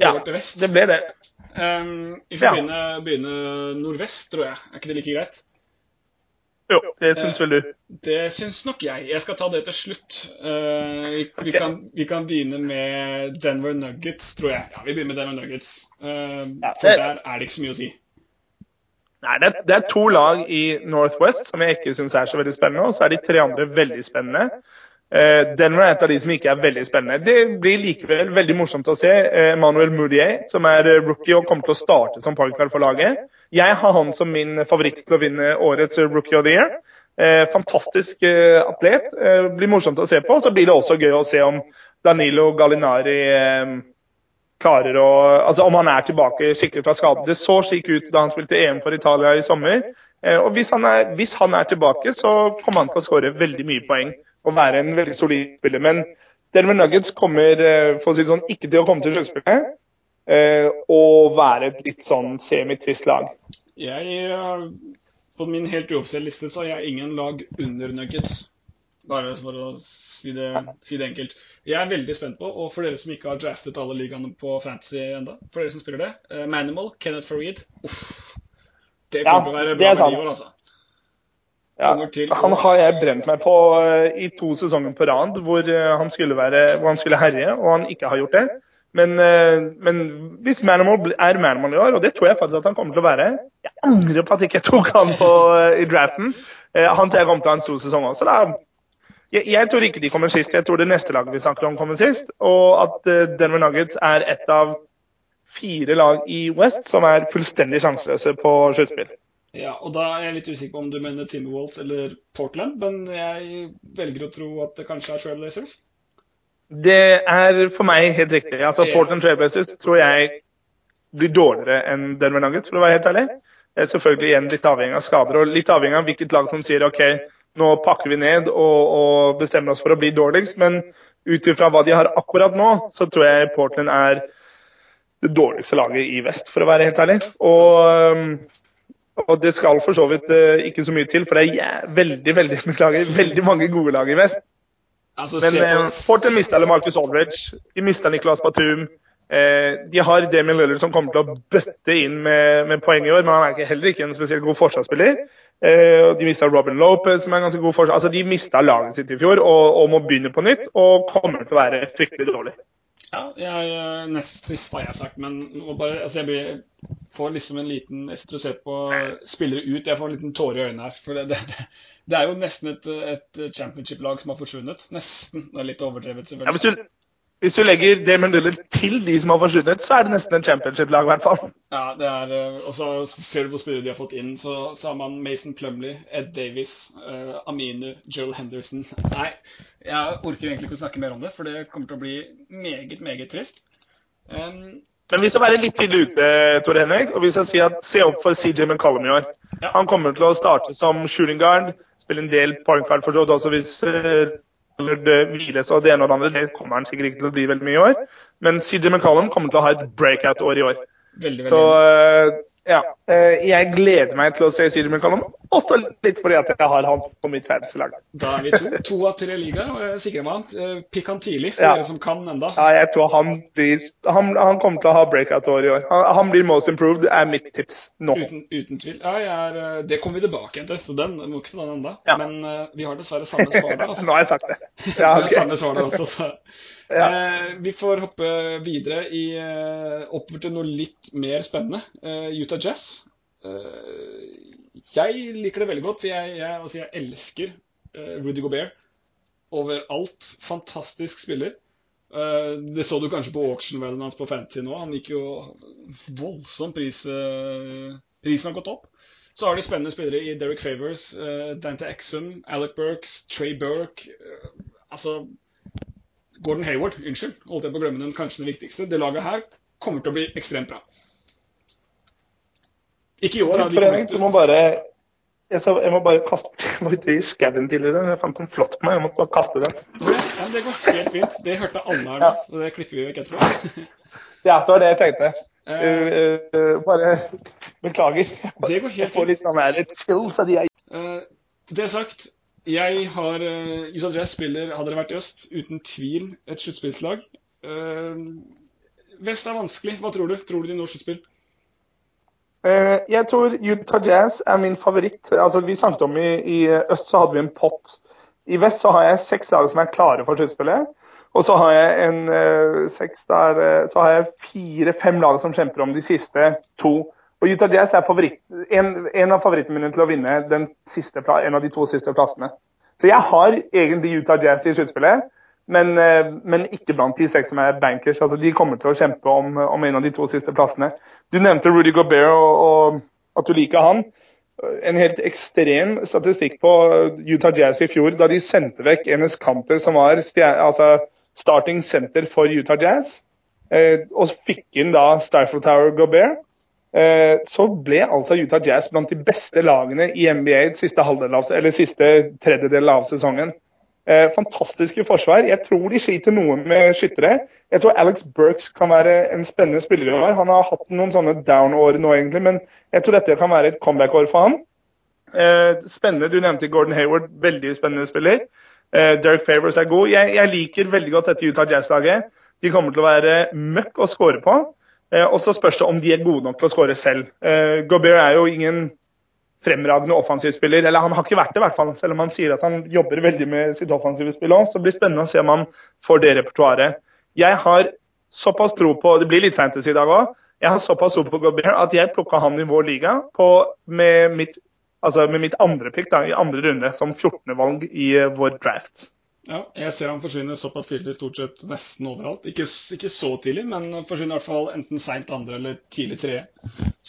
Ja, til vest. det ble det. Um, vi får Ja. begynne, begynne nordvest, tror jeg. Er ikke det like greit? Jo, det syns vel du. Det syns nok jeg. Jeg skal ta det til slutt. Uh, vi, vi, kan, vi kan begynne med Denver Nuggets, tror jeg. Ja, vi begynner med Denver Nuggets. Uh, Ja, for der er det ikke så mye å si. Nei, det, er- det er to lag i Northwest som jeg ikke syns er så veldig spennende, og så er de tre andre veldig spennende. Eh, Denver er et av de som ikke er veldig spennende. Det blir likevel veldig morsomt å se eh, Emmanuel Mourier, som er eh, rookie og kommer til å starte som pointguard for laget. Jeg har han som min favoritt til å vinne årets Rookie of the Year. Fantastisk atlet. Blir morsomt å se på. Så blir det også gøy å se om Danilo Gallinari klarer å Altså om han er tilbake skikkelig fra skade. Det så slik ut da han spilte EM for Italia i sommer. Og hvis han, er, hvis han er tilbake, så kommer han til å skåre veldig mye poeng og være en veldig solid spiller. Men Denver Nuggets kommer eh, for å si det sånn, ikke til å komme til sluttspillet. eh, Og være et litt sånn semitrist lag. Jeg, uh, på min helt uoffisielle liste så har jeg ingen lag under Nuggets. Bare for å si det, si det enkelt. Jeg er veldig spent på, og for dere som ikke har draftet alle ligaene på Fantasy enda, for dere som spiller det, Manimal, Kenneth Fareed Uff. Det Ja, kommer til å være bra med år, altså. Ja, han har jeg brent meg på eh, i to sesonger på rad hvor eh, han skulle, være, hvor han skulle herje, og han ikke har gjort det. Men, eh, men hvis Manimal er Manimal i år, og det tror jeg faktisk at han kommer til å være Jeg angrer på at jeg ikke tok han på, i draften. Han tror jeg kommer til å ha en stor sesong også. Da. Jeg, jeg tror ikke de kommer sist. Jeg tror det neste laget vi snakker om, kommer sist. Og at Denver Nuggets er et av fire lag i West som er fullstendig sjanseløse på sluttspill. Ja, og da er jeg litt usikker på om du mener Timberwolves eller Portland, men jeg velger å tro at det kanskje er Trailblazers. Det er for meg helt riktig. Altså, Portland Trailblazers tror jeg blir dårligere enn Denver Nuggets, for å være helt ærlig. Eh, Selvfølgelig igjen litt avhengig av skader og litt avhengig av hvilket lag som sier OK, nå pakker vi ned og, og bestemmer oss for å bli dårligst. Men ut ifra hva de har akkurat nå, så tror jeg Portland er det dårligste laget i vest, for å være helt ærlig. Og, og det skal for så vidt eh, ikke så mye til, for det er veldig, veldig, beklager, veldig mange gode lag i vest. Altså, Men eh, Portland mista Marcus Aldridge, de mista Nicolas Batum. Eh, de har Damien Lillard som kommer til å bøtte inn med, med poeng i år, men han er ikke, heller ikke en spesielt god forsvarsspiller. Eh, de mista Robin Lopez, som er en ganske god forsvarsspiller. Altså, de mista laget sitt i fjor og, og må begynne på nytt, og kommer til å være fryktelig dårlig. Ja, jeg, eh, nest siste har jeg sagt, men bare, altså jeg blir, får liksom en liten Jeg sitter og ser på spillere ut, jeg får en liten tåre i øynene her. For det, det, det, er jo nesten et, et championship-lag som har forsvunnet. Nesten. Det er litt overdrevet, Ja, selvfølgelig. du, hvis du legger Damon Lillard til de som har forsvunnet, så er det nesten en championship-lag, i hvert fall. Ja, det er, eh, Og så ser du hvor spillere de har fått inn, så, så har man Mason Plumley, Ed Davis, uh, Aminu, Joel Henderson Nei, jeg orker egentlig ikke å snakke mer om det, for det kommer til å bli meget, meget trist. Um, Men vi skal være litt tidlig ute, Tor Henrik, og vi skal si at se opp for CJ McCollum i år. Ja. Han kommer til å starte som shooting guard, spille en del point guard for så vidt også hvis eh, hviles og det ene og det andre. Det kommer han sikkert ikke til å bli veldig mye i år. Men CJ McCollum kommer til å ha et breakout-år i år. veldig, veldig Så eh, ja. eh, Jeg gleder meg til å se CJ McCallum, også litt fordi at jeg har han på mitt fantasy-lag. Da er vi to, to av tre ligaer, og jeg sikrer meg eh, pikk han tidlig, for Ja. dere som kan enda. Ja, jeg tror han, blir, han, han kommer til å ha breakout-år i år. Han, han blir most improved, er mitt tips nå. Uten, uten tvil. Ja, er, eh, det kommer vi tilbake igjen til, så den må ikke ta den enda. Ja. Men vi har dessverre samme svar der. Altså. Nå har jeg sagt det. Vi har samme svar der også, så. Ja. Eh, vi får hoppe videre i, eh, oppover til noe litt mer spennende. Eh, Utah Jazz. Eh, jeg liker det veldig godt, for jeg, jeg, altså jeg elsker eh, Rudy Gobert overalt. Fantastisk spiller. Det så du kanskje på auction-verdenen hans på Fantasy nå. Han gikk jo voldsom pris. prisen har gått opp. Så har de spennende spillere i Derek Favors, Dante Exum, Alec Burks, Trey Burke. altså Gordon Hayward, unnskyld. Holdt jeg på å glemme den kanskje den viktigste. Det laget her kommer til å bli ekstremt bra. Ikke i år, da. De må bare jeg, sa, jeg må bare kaste ute i skauen tidligere. Jeg fant en flott på meg. Jeg måtte bare kaste den. Ja, Det går helt fint. Det hørte alle her nå, Ja. så det klipper vi vekk etterpå. Ja, det var det jeg tenkte. Uh, Uh, uh, bare beklager. Det går helt Jeg får litt sånn her chills av de jeg uh, det sagt, jeg har Utah Jazz spiller, hadde det vært i øst, uten tvil et sluttspillslag. Eh, Vest er vanskelig. Hva tror du? Tror du de når sluttspill? Uh, jeg tror Utah Jazz er min favoritt. Altså, vi snakket om i, i øst så hadde vi en pott. I vest så har jeg seks lag som er klare for sluttspillet. Og så har jeg en seks jeg fire-fem lag som kjemper om de siste to. Og Utah Jazz er favoritt, en, en, av favorittene mine til å vinne siste, en av de to siste plassene. Så jeg har egentlig Utah Jazz i sluttspillet, men, uh, men, ikke blant de seks som er bankers. Altså, de kommer til å kjempe om, om en av de to siste plassene. Du nevnte Rudy Gobert og, og at du liker han en helt ekstrem statistikk på Utah Jazz i fjor, da de sendte vekk Enes Camper, som var altså, starting center for Utah Jazz, eh, og fikk inn da Stifle Tower Gobert, eh, så ble altså Utah Jazz blant de beste lagene i NBA siste, av, siste tredjedel av sesongen. Eh, fantastiske forsvar. Jeg tror de sliter noe med skyttere. Jeg tror Alex Burks kan være en spennende spiller i. Han har hatt noen sånne down-år nå, egentlig, men jeg tror dette kan være et comeback-år for han. spennende. Du nevnte Gordon Hayward, veldig spennende spiller. Derek Favors er god. Jeg, jeg, liker veldig godt dette Utah Jazz-laget. De kommer til å være møkk å score på. Uh, og så spørs det om de er gode nok til å skåre selv. Uh, Gobert er jo ingen fremragende offensivspiller. Eller han har ikke vært det, i hvert fall, selv om han sier at han jobber veldig med sitt offensive spill òg. Så det blir spennende å se om han får det repertoaret. Jeg har såpass tro på Det blir litt fantasy i dag òg. Jeg har såpass tro på Gobert at jeg plukka han i vår liga på, med mitt altså med mitt andre pick da, i andre runde som 14. valg i uh, vår draft. Ja, jeg ser han forsvinner såpass tidlig stort sett nesten overalt. Ikke, ikke så tidlig, men forsvinner i hvert fall enten seint andre eller tidlig tredje.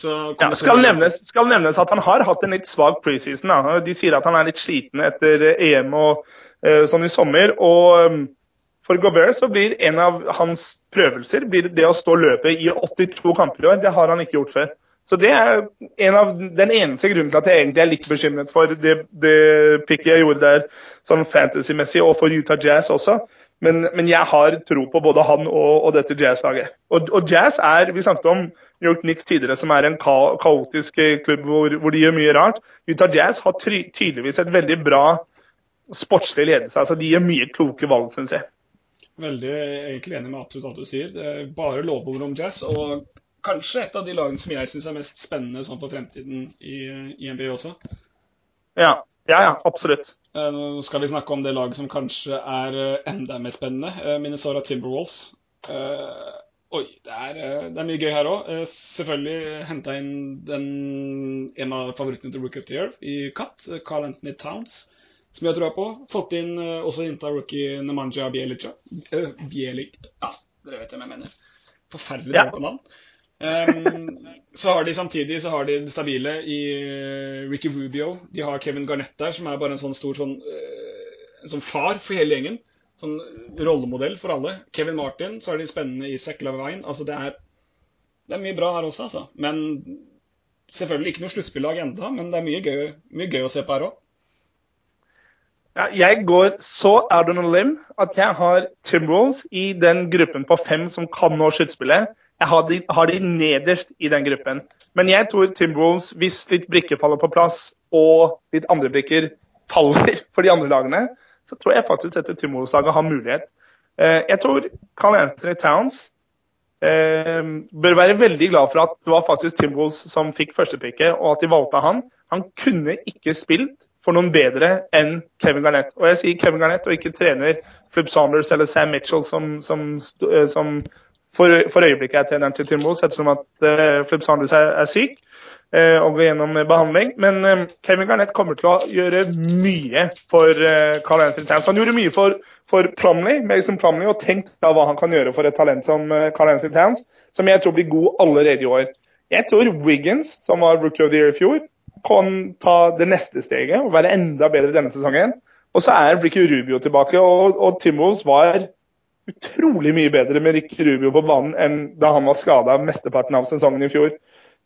Ja, skal, nevnes, skal nevnes at han har hatt en litt svak preseason. Da. De sier at han er litt sliten etter EM og uh, sånn i sommer. og um, for Gobert så blir en av hans prøvelser blir det å stå løpet i 82 kamper i år. Det har han ikke gjort før. Så det er en av, den eneste grunnen til at jeg egentlig er litt bekymret for det, det picket jeg gjorde der sånn fantasy-messig, og for Utah Jazz også. Men, men, jeg har tro på både han og, og dette Jazz-laget. Og, og, Jazz er Vi snakket om New York Knicks tidligere, som er en ka kaotisk klubb hvor, hvor, de gjør mye rart. Utah Jazz har tydeligvis et veldig bra sportslig ledelse. altså De gjør mye kloke valg, syns jeg. Veldig egentlig enig med absolutt alt du sier. Det er bare lovord om jazz. og kanskje et av de lagene som jeg syns er mest spennende sånn for fremtiden i, i NBA også. Ja. ja, ja, absolutt. Eh, nå skal vi snakke om det laget som kanskje er eh, enda mer spennende. Eh, Minnesota Timberwolves. Oi, det er, det er mye gøy her òg. Selvfølgelig henta inn den, en av favorittene til Rookie of the Year i Cut, Carl Anthony Towns, som jeg tror på. Fått inn også innta rookie Nemanja Bielica. Bielik Ja, dere vet hvem jeg mener. Forferdelig dårlig ja. på navn. Um, så har de samtidig så har de det stabile i uh, Ricky Rubio. De har Kevin Garnett der, som er bare en sånn stor sånn, uh, sånn far for hele gjengen. Sånn rollemodell for alle. Kevin Martin, så har de spennende i Sekla Lavine. Altså det er, det er mye bra her også, altså. Men selvfølgelig ikke noe sluttspillag enda, men det er mye gøy, mye gøy å se på her òg. Ja, jeg går så out on a limb at jeg har Timberwolves i den gruppen på fem som kan nå sluttspillet. Jeg har de, har de, nederst i den gruppen. Men jeg tror Timberwolves, hvis litt brikker faller på plass, og litt andre brikker faller for de andre lagene, så tror jeg faktisk dette Timberwolves-laget har mulighet. Eh, jeg tror Carl Anthony Towns eh, bør være veldig glad for at det var faktisk Timberwolves som fikk førstepicket, og at de valgte han. Han kunne ikke spilt for noen bedre enn Kevin Garnett. Og jeg sier Kevin Garnett og ikke trener Flip Saunders eller Sam Mitchell som, som, eh, som for, for øyeblikket er treneren til Timos, ettersom at uh, Flip Sanders er, er syk uh, og går gjennom behandling. Men uh, Kevin Garnett kommer til å gjøre mye for uh, Carl Anthony Towns. Han gjorde mye for, for Plumley, Mason Plumley, og tenk da hva han kan gjøre for et talent som Carl Anthony Towns, som jeg tror blir god allerede i år. Jeg tror Wiggins, som var rookie of the year i fjor, kan ta det neste steget og være enda bedre denne sesongen. Og så er Ricky Rubio tilbake, og, og Timos var utrolig mye bedre med Ricky Rubio på banen enn da han var skada mesteparten av sesongen i fjor.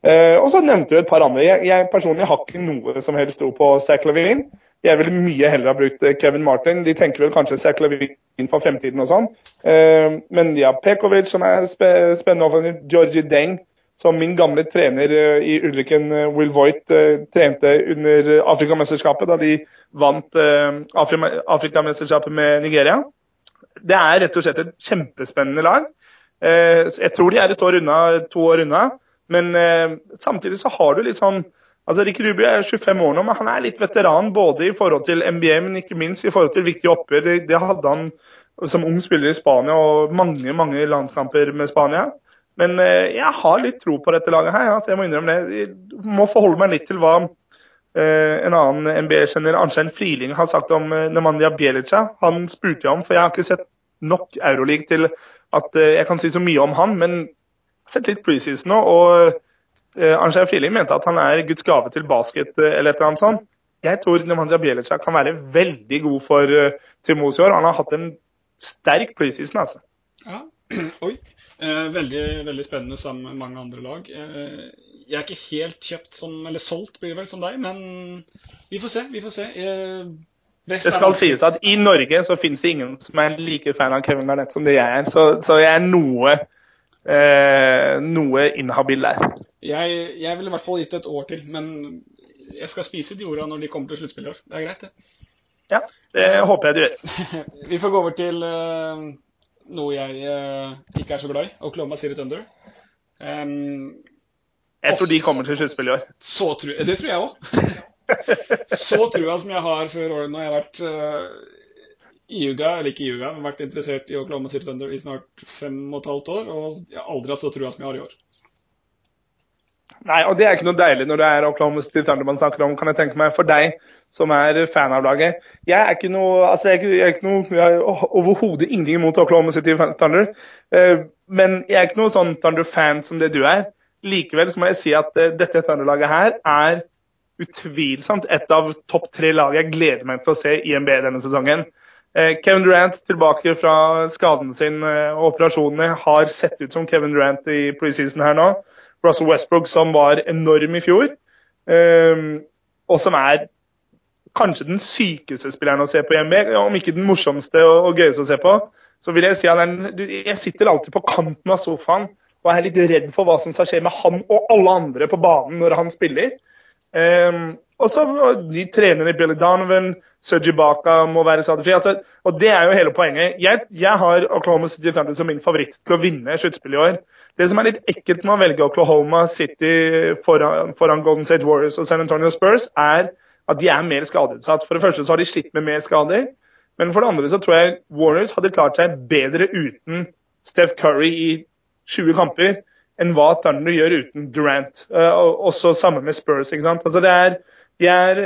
Eh, og så nevnte du et par andre. Jeg, jeg, personlig har ikke noe som helst tro på Zack Levine. Jeg ville mye heller ha brukt eh, Kevin Martin. De tenker vel kanskje Zack Levine for fremtiden og sånn. Eh, men de har Pekovic, som er spe spennende offensiv. Georgie Deng, som min gamle trener eh, i Ulriken, eh, Will Voigt, eh, trente under Afrikamesterskapet da de vant Afrikamesterskapet med Nigeria det er rett og slett et kjempespennende lag. Eh, jeg tror de er et år unna, to år unna, men eh, samtidig så har du litt sånn altså Rick Rubio er 25 år nå, men han er litt veteran både i forhold til NBA, men ikke minst i forhold til viktige oppgjør. Det, hadde han som ung spiller i Spania og mange mange landskamper med Spania. Men jeg har litt tro på dette laget her. Altså jeg må innrømme det. Jeg må forholde meg litt til hva Eh, en annen NBA-kjenner, Arnstein Friling, har sagt om eh, Nemanja Bjelica. Han spurte jeg om, for jeg har ikke sett nok Euroleague til at eh, jeg kan si så mye om han. Men jeg har sett litt preseason nå, og Arnstein Friling mente at han er Guds gave til basket eller et eller annet sånt. Jeg tror Nemanja Bjelica kan være veldig god for Timos i år. Han har hatt en sterk preseason, altså. Ja, oi. veldig, veldig spennende sammen med mange andre lag jeg er ikke helt kjøpt som, eller solgt, blir det vel, som deg, men vi får se. Vi får se. det skal sies at i Norge så finnes det ingen som er like fan av Kevin Garnett som det jeg er, så, så jeg er noe eh, noe inhabil der. Jeg, jeg ville i hvert fall gitt det et år til, men jeg skal spise de orda når de kommer til sluttspillet. Det er greit, det. Ja, det håper jeg du gjør. vi får gå over til uh, noe jeg uh, ikke er så glad i, Oklahoma City Thunder. Um, jeg tror de kommer til sluttspill i år. Så tror, det tror jeg òg. så trua som jeg har før året når jeg har vært uh, UGA, eller ikke i Uga, men vært interessert i Oklahoma City Thunder i snart fem og et halvt år. Og jeg har aldri hatt så trua som jeg har i år. Nei, og det er ikke noe deilig når det er Oklahoma City Thunder man snakker om, kan jeg tenke meg. For deg som er fan av laget. Jeg er ikke noe altså jeg jeg er ikke noe, jeg har overhodet ingenting imot Oklahoma City Thunder. Uh, men jeg er ikke noe sånn Thunder-fan som det du er. Likevel så må jeg si at uh, dette Thunder-laget her er utvilsomt et av topp tre lag jeg gleder meg til å se i NBA denne sesongen. Uh, Kevin Durant tilbake fra skaden sin uh, og operasjonene har sett ut som Kevin Durant i preseason her nå. Russell Westbrook som var enorm i fjor, og som er kanskje den sykeste spilleren å se på i NBA, om ikke den morsomste og gøyeste å se på. Så vil jeg si at jeg sitter alltid på kanten av sofaen og er litt redd for hva som skal skje med han og alle andre på banen når han spiller. Um, og så de trenere Billy Donovan, Sergi Baka må være skadefri. Altså, og det er jo hele poenget. Jeg, jeg har Oklahoma City Thunder som min favoritt til å vinne sluttspillet i år. Det som er litt ekkelt med å velge Oklahoma City foran, foran, Golden State Warriors og San Antonio Spurs, er at de er mer skadeutsatt. For det første så har de slitt med mer skader. Men for det andre så tror jeg Warriors hadde klart seg bedre uten Steph Curry i 20 kamper enn hva Thunder gjør uten Durant. Uh, også sammen med Spurs. ikke sant? Altså det er, de, er,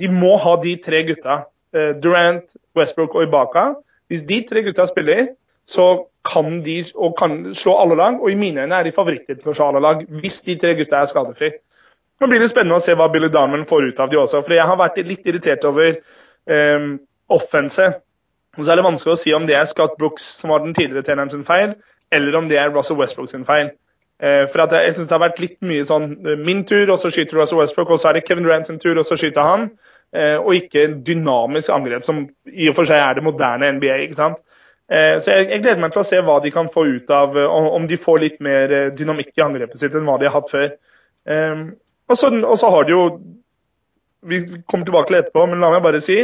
de må ha de tre gutta. Uh, Durant, Westbrook og Ibaka. Hvis de tre gutta spiller, så kan de kan slå alle lag. Og i mine øyne er de favoritter til å slå alle lag, hvis de tre gutta er skadefri. Nå blir det spennende å se hva Billy Darman får ut av de også. For jeg har vært litt irritert over um, offense. Og så er det vanskelig å si om det er Scott Brooks som var den tidligere treneren sin feil, eller om det er Russell Westbrook sin feil. Eh, for jeg synes det har vært litt mye sånn eh, min tur, og så skyter Russell Westbrook, og så er det Kevin Durant sin tur, og så skyter han. Eh, og ikke en dynamisk angrep, som i og for seg er det moderne NBA. ikke sant? Så jeg, jeg, gleder meg til å se hva de kan få ut av Om de får litt mer dynamikk i angrepet sitt enn hva de har hatt før. Og så, og så har de jo Vi kommer tilbake til det etterpå, men la meg bare si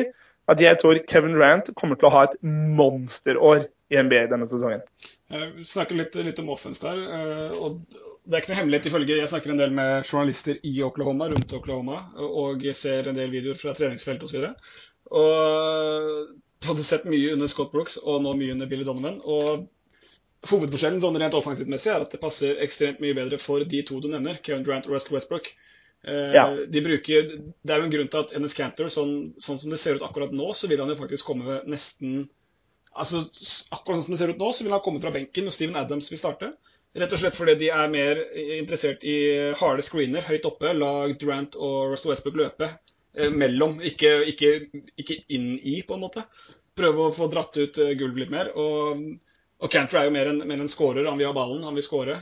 at jeg tror Kevin Rant kommer til å ha et monsterår i NBA denne sesongen. Eh, vi snakker litt, litt, om offense der. Eh, og Det er ikke noe hemmelighet ifølge Jeg snakker en del med journalister i Oklahoma, rundt Oklahoma, og ser en del videoer fra treningsfelt osv. Og, og du hadde sett mye under Scott Brooks og nå mye under Billy Donovan. og Hovedforskjellen sånn rent offensivt er at det passer ekstremt mye bedre for de to du nevner, Kevin Durant og Russell Westbrook. Eh, ja. de bruker, det er jo en grunn til at Ennis Cantor, sånn, sånn, som det ser ut akkurat nå, så vil han jo faktisk komme nesten altså, Akkurat sånn som det ser ut nå, så vil han komme fra benken, når Steven Adams vil starte. Rett og slett fordi de er mer interessert i harde screener høyt oppe. La Durant og Russell Westbrook løpe eh, mellom, ikke, ikke, ikke, inn i, på en måte. Prøve å få dratt ut uh, gulvet litt mer. Og, og Cantor er jo mer en, mer en scorer. Han vil ha ballen, han vil score.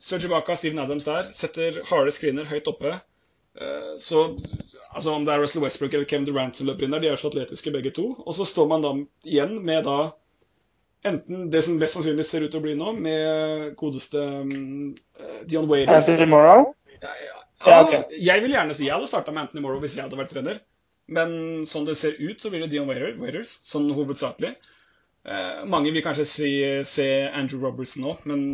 Sergi Baka, Steven Adams der, setter harde screener høyt oppe. Uh, så altså om det er Russell Westbrook eller Kevin Durant som løper inn der, de er så atletiske begge to. Og så står man da igjen med da enten det som best sannsynlig ser ut til å bli nå, med godeste um, Dion Waiters. Anthony Morrow? Ja, ja. ja okay. Jeg vil gjerne si jeg hadde starta med Anthony Morrow hvis jeg hadde vært trener. Men sånn det ser ut, så blir det Dion Waiters, sånn hovedsakelig. Eh, mange vil kanskje si, se Andrew Robertson nå, men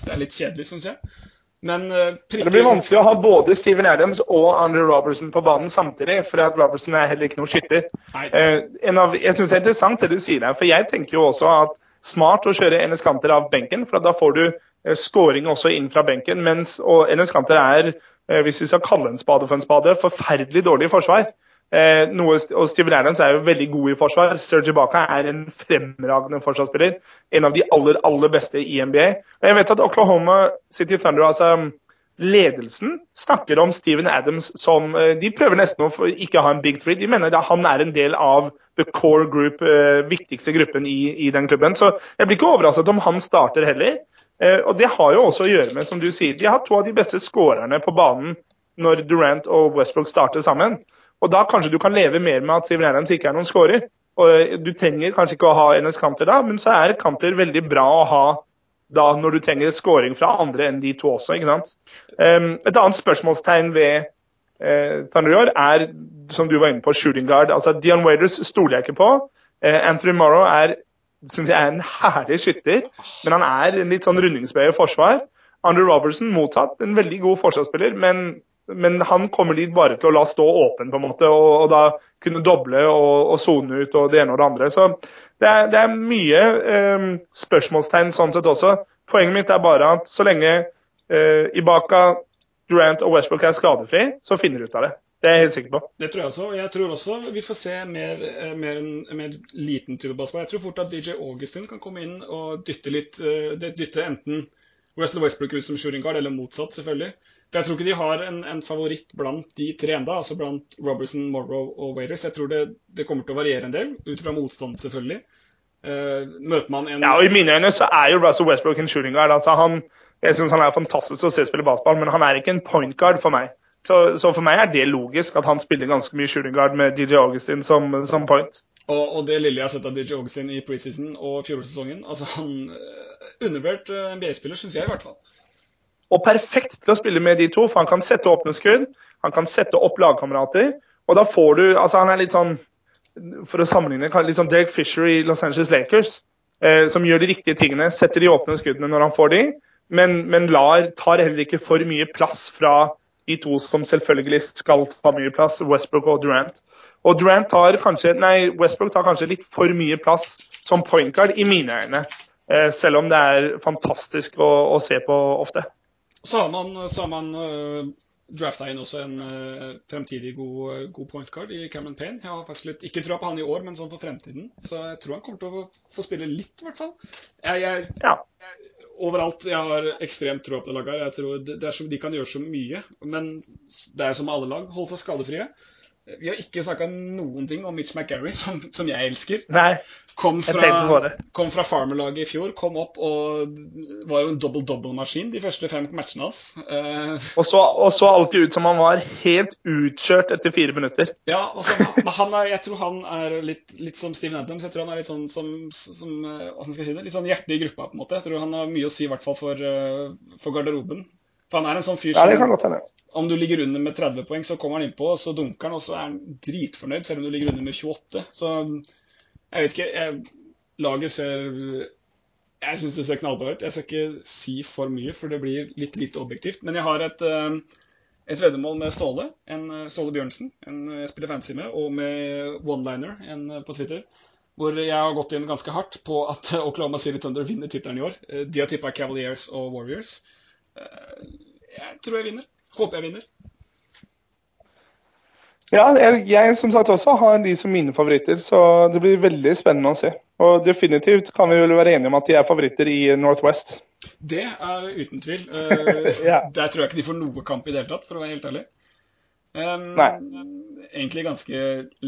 det er litt kjedelig, syns jeg. Men uh, prikker... Det blir vanskelig å ha både Steven Adams og Andrew Robertson på banen samtidig, for at Robertson er heller ikke noe skytter. Uh, av, jeg syns det er interessant det du sier der, for jeg tenker jo også at smart å kjøre Enes Kanter av benken, for da får du uh, scoring også inn fra benken. Mens, og Enes Kanter er, hvis vi skal kalle en spade for en spade, forferdelig dårlig i forsvar. Eh, noe, og Steven Adams er jo veldig god i forsvar. Sergi Baka er en fremragende forsvarsspiller. En av de aller, aller beste i NBA. Og jeg vet at Oklahoma City Thunder, altså ledelsen, snakker om Steven Adams som eh, De prøver nesten å ikke ha en big three. De mener at han er en del av the core group, eh, viktigste gruppen i, i, den klubben. Så jeg blir ikke overrasket om han starter heller. Eh, og det har jo også å gjøre med, som du sier, de har to av de beste skårerne på banen når Durant og Westbrook starter sammen. Og da kanskje du kan leve mer med at Steven Adams ikke er noen scorer. Og eh, Du trenger kanskje ikke å ha NS Kanter da, men så er Kanter veldig bra å ha da når du trenger scoring fra andre enn de to også. ikke sant? Um, et annet spørsmålstegn ved uh, Thunder er, som du var inne på, shooting guard. Altså, Dion Waiters stoler jeg ikke på. Uh, Anthony Morrow er syns jeg er en herlig skytter, men han er en litt sånn rundingsbøye forsvar. Andrew Robertson mottatt, en veldig god forsvarsspiller, men men han kommer dit bare til å la stå åpen, på en måte, og, og da kunne doble og sone ut og det ene og det andre. Så det er, det er mye eh, spørsmålstegn sånn sett også. Poenget mitt er bare at så lenge eh, Ibaka, Durant og Westbrook er skadefri, så finner de ut av det. Det er jeg helt sikker på. Det tror jeg også. Jeg tror også vi får se mer, eh, mer en mer liten type basketball. Jeg tror fort at DJ Augustin kan komme inn og dytte litt eh, Dytte enten Russell Westbrook ut som shooting guard, eller motsatt, selvfølgelig. For Jeg tror ikke de har en, en favoritt blant de tre enda, altså blant Robertson, Morrow og Waiters. Jeg tror det, det, kommer til å variere en del, ut fra motstand, selvfølgelig. Uh, møter man en Ja, og I mine øyne så er jo Russell Westbrook en shooting guard. Altså, han, jeg syns han er fantastisk å se spille baseball, men han er ikke en point guard for meg. Så, så, for meg er det logisk at han spiller ganske mye shooting guard med DJ Augustin som, som point. Og, og, det lille jeg har sett av DJ Augustin i preseason og fjorårssesongen altså Han uh, undervurdert uh, NBA-spiller, syns jeg i hvert fall og perfekt til å spille med de to, for han kan sette åpne skudd, han kan sette opp lagkamerater. Og da får du altså Han er litt sånn, for å sammenligne, litt sånn Derek Fisher i Los Angeles Lakers. Eh, som gjør de riktige tingene, setter de åpne skuddene når han får de, men, men lar, tar heller ikke for mye plass fra de to som selvfølgelig skal ta mye plass, Westbrook og Durant. Og Durant tar kanskje, nei, Westbrook tar kanskje litt for mye plass som point guard, i mine øyne. Eh, selv om det er fantastisk å, å se på ofte. Så har man, så har man uh, eh, drafta inn også en uh, fremtidig god, god point guard i Cameron Payne. Jeg har faktisk litt, ikke trua på han i år, men sånn for fremtiden. Så jeg tror han kommer til å få spille litt, i hvert fall. Jeg, jeg, ja. jeg, overalt jeg har ekstremt tro på det laget. Jeg tror det, det så, De kan gjøre så mye, men det er som alle lag. Holde seg skadefrie. Vi har ikke snakka noen ting om Mitch McGarry, som, som jeg elsker. Nei, kom fra, kom fra Farmer-laget i fjor, kom opp og var jo en double-double-maskin de første fem matchene hans. Uh, og, så, og, så, alltid ut som han var helt utkjørt etter fire minutter. Ja, og så, han er, jeg tror han er litt, litt som Steven Adams. Jeg tror han er litt sånn som, som hva skal jeg si det, litt sånn hjerte i gruppa, på en måte. Jeg tror han har mye å si, i hvert fall for, uh, for garderoben. For han er en sånn fyr som ja, om du ligger under med 30 poeng, så kommer han innpå, så dunker han, og så er han dritfornøyd, selv om du ligger under med 28. Så jeg vet ikke. Jeg, laget ser Jeg syns det ser knallbra ut. Jeg skal ikke si for mye, for det blir litt lite objektivt. Men jeg har et, eh, et veddemål med Ståle, en eh, Ståle Bjørnsen, en jeg spiller fancy med, og med One-Liner, en eh, på Twitter. Hvor jeg har gått inn ganske hardt på at Oklahoma City Thunder vinner tittelen i år. De har tippa Cavaliers og Warriors. Jeg tror jeg vinner. Håper jeg vinner. Ja, jeg, jeg, som sagt også har de som mine favoritter, så det blir veldig spennende å se. Og definitivt kan vi vel være enige om at de er favoritter i Northwest. Det er uten tvil. Uh, ja. Der tror jeg ikke de får noe kamp i det hele tatt, for å være helt ærlig. Um, Nei. Egentlig ganske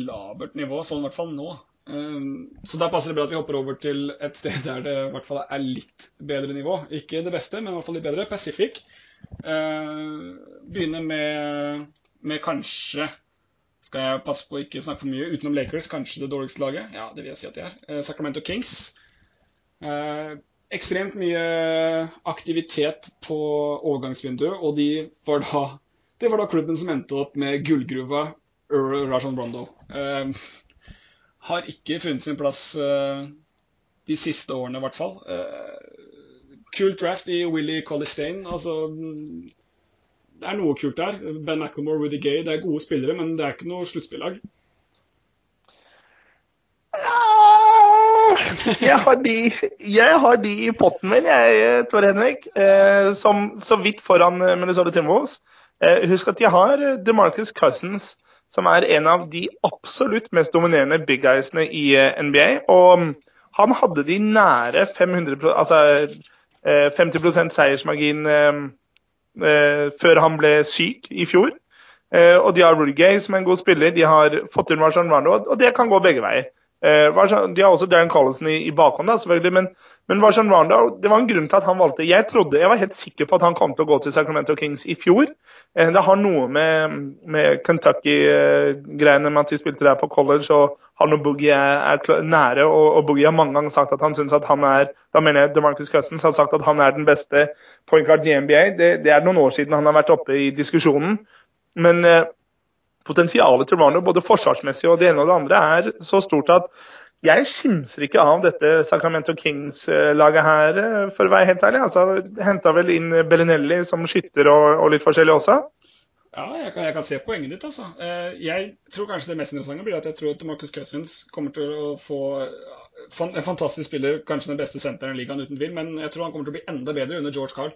labert nivå, sånn i hvert fall nå. Um, så da passer det bra at vi hopper over til et sted der det i hvert fall er litt bedre nivå. Ikke det beste, men i hvert fall litt bedre. Pacific. Uh, begynner med, med kanskje skal jeg passe på å ikke snakke for mye utenom Lakers, kanskje det dårligste laget. Ja, det vil jeg si at de er. Uh, Sacramento Kings. Ekstremt mye aktivitet på overgangsvinduet, og de var da, det var da klubben som endte opp med gullgruva Rajon Rondo. Har ikke funnet sin plass de siste årene, i hvert fall. Uh, kult draft i Willy Collistain. Altså, det er noe kult der. Ben McElmore, Woody Gay, det er gode spillere, men det er ikke noe sluttspillag. Jeg har, de, jeg har de i potten min, jeg, Tor Henrik, eh, som så vidt foran Minnesota Timberwolves. Eh, husk at de har DeMarcus Cousins, som er en av de absolutt mest dominerende big guysene i eh, NBA. Og mm, han hadde de nære 500, altså 50 eh, seiersmargin eh, før han ble syk i fjor. Og de har Rudy Gay, som er en god spiller. De har fått inn Marshall Rondo, og det kan gå begge veier. De har også Darren Collison i, bakhånd, selvfølgelig, men, men Varshan Rondo, det var en grunn til at han valgte Jeg trodde, jeg var helt sikker på at han kom til å gå til Sacramento Kings i fjor. Eh, det har noe med, med Kentucky-greiene med at de spilte der på college, og han og Boogie er, er nære. Og, og, Boogie har mange ganger sagt at han syns at han er da mener jeg DeMarcus Cousins har sagt at han er den beste point guard i NBA. Det, det, er noen år siden han har vært oppe i diskusjonen. Men eh, potensialet til Rondo, både forsvarsmessig og det ene og det andre, er så stort at jeg skimser ikke av dette Sacramento Kings-laget her, for å være helt ærlig. Altså, Henta vel inn Bellinelli som skytter og, og litt forskjellig også. Ja, jeg kan, jeg kan, se poenget ditt. altså. Eh, jeg tror kanskje det mest interessante blir at jeg tror at Marcus Cousins kommer til å få en fantastisk spiller, kanskje den beste senteren i ligaen uten tvil, men jeg tror han kommer til å bli enda bedre under George Carl.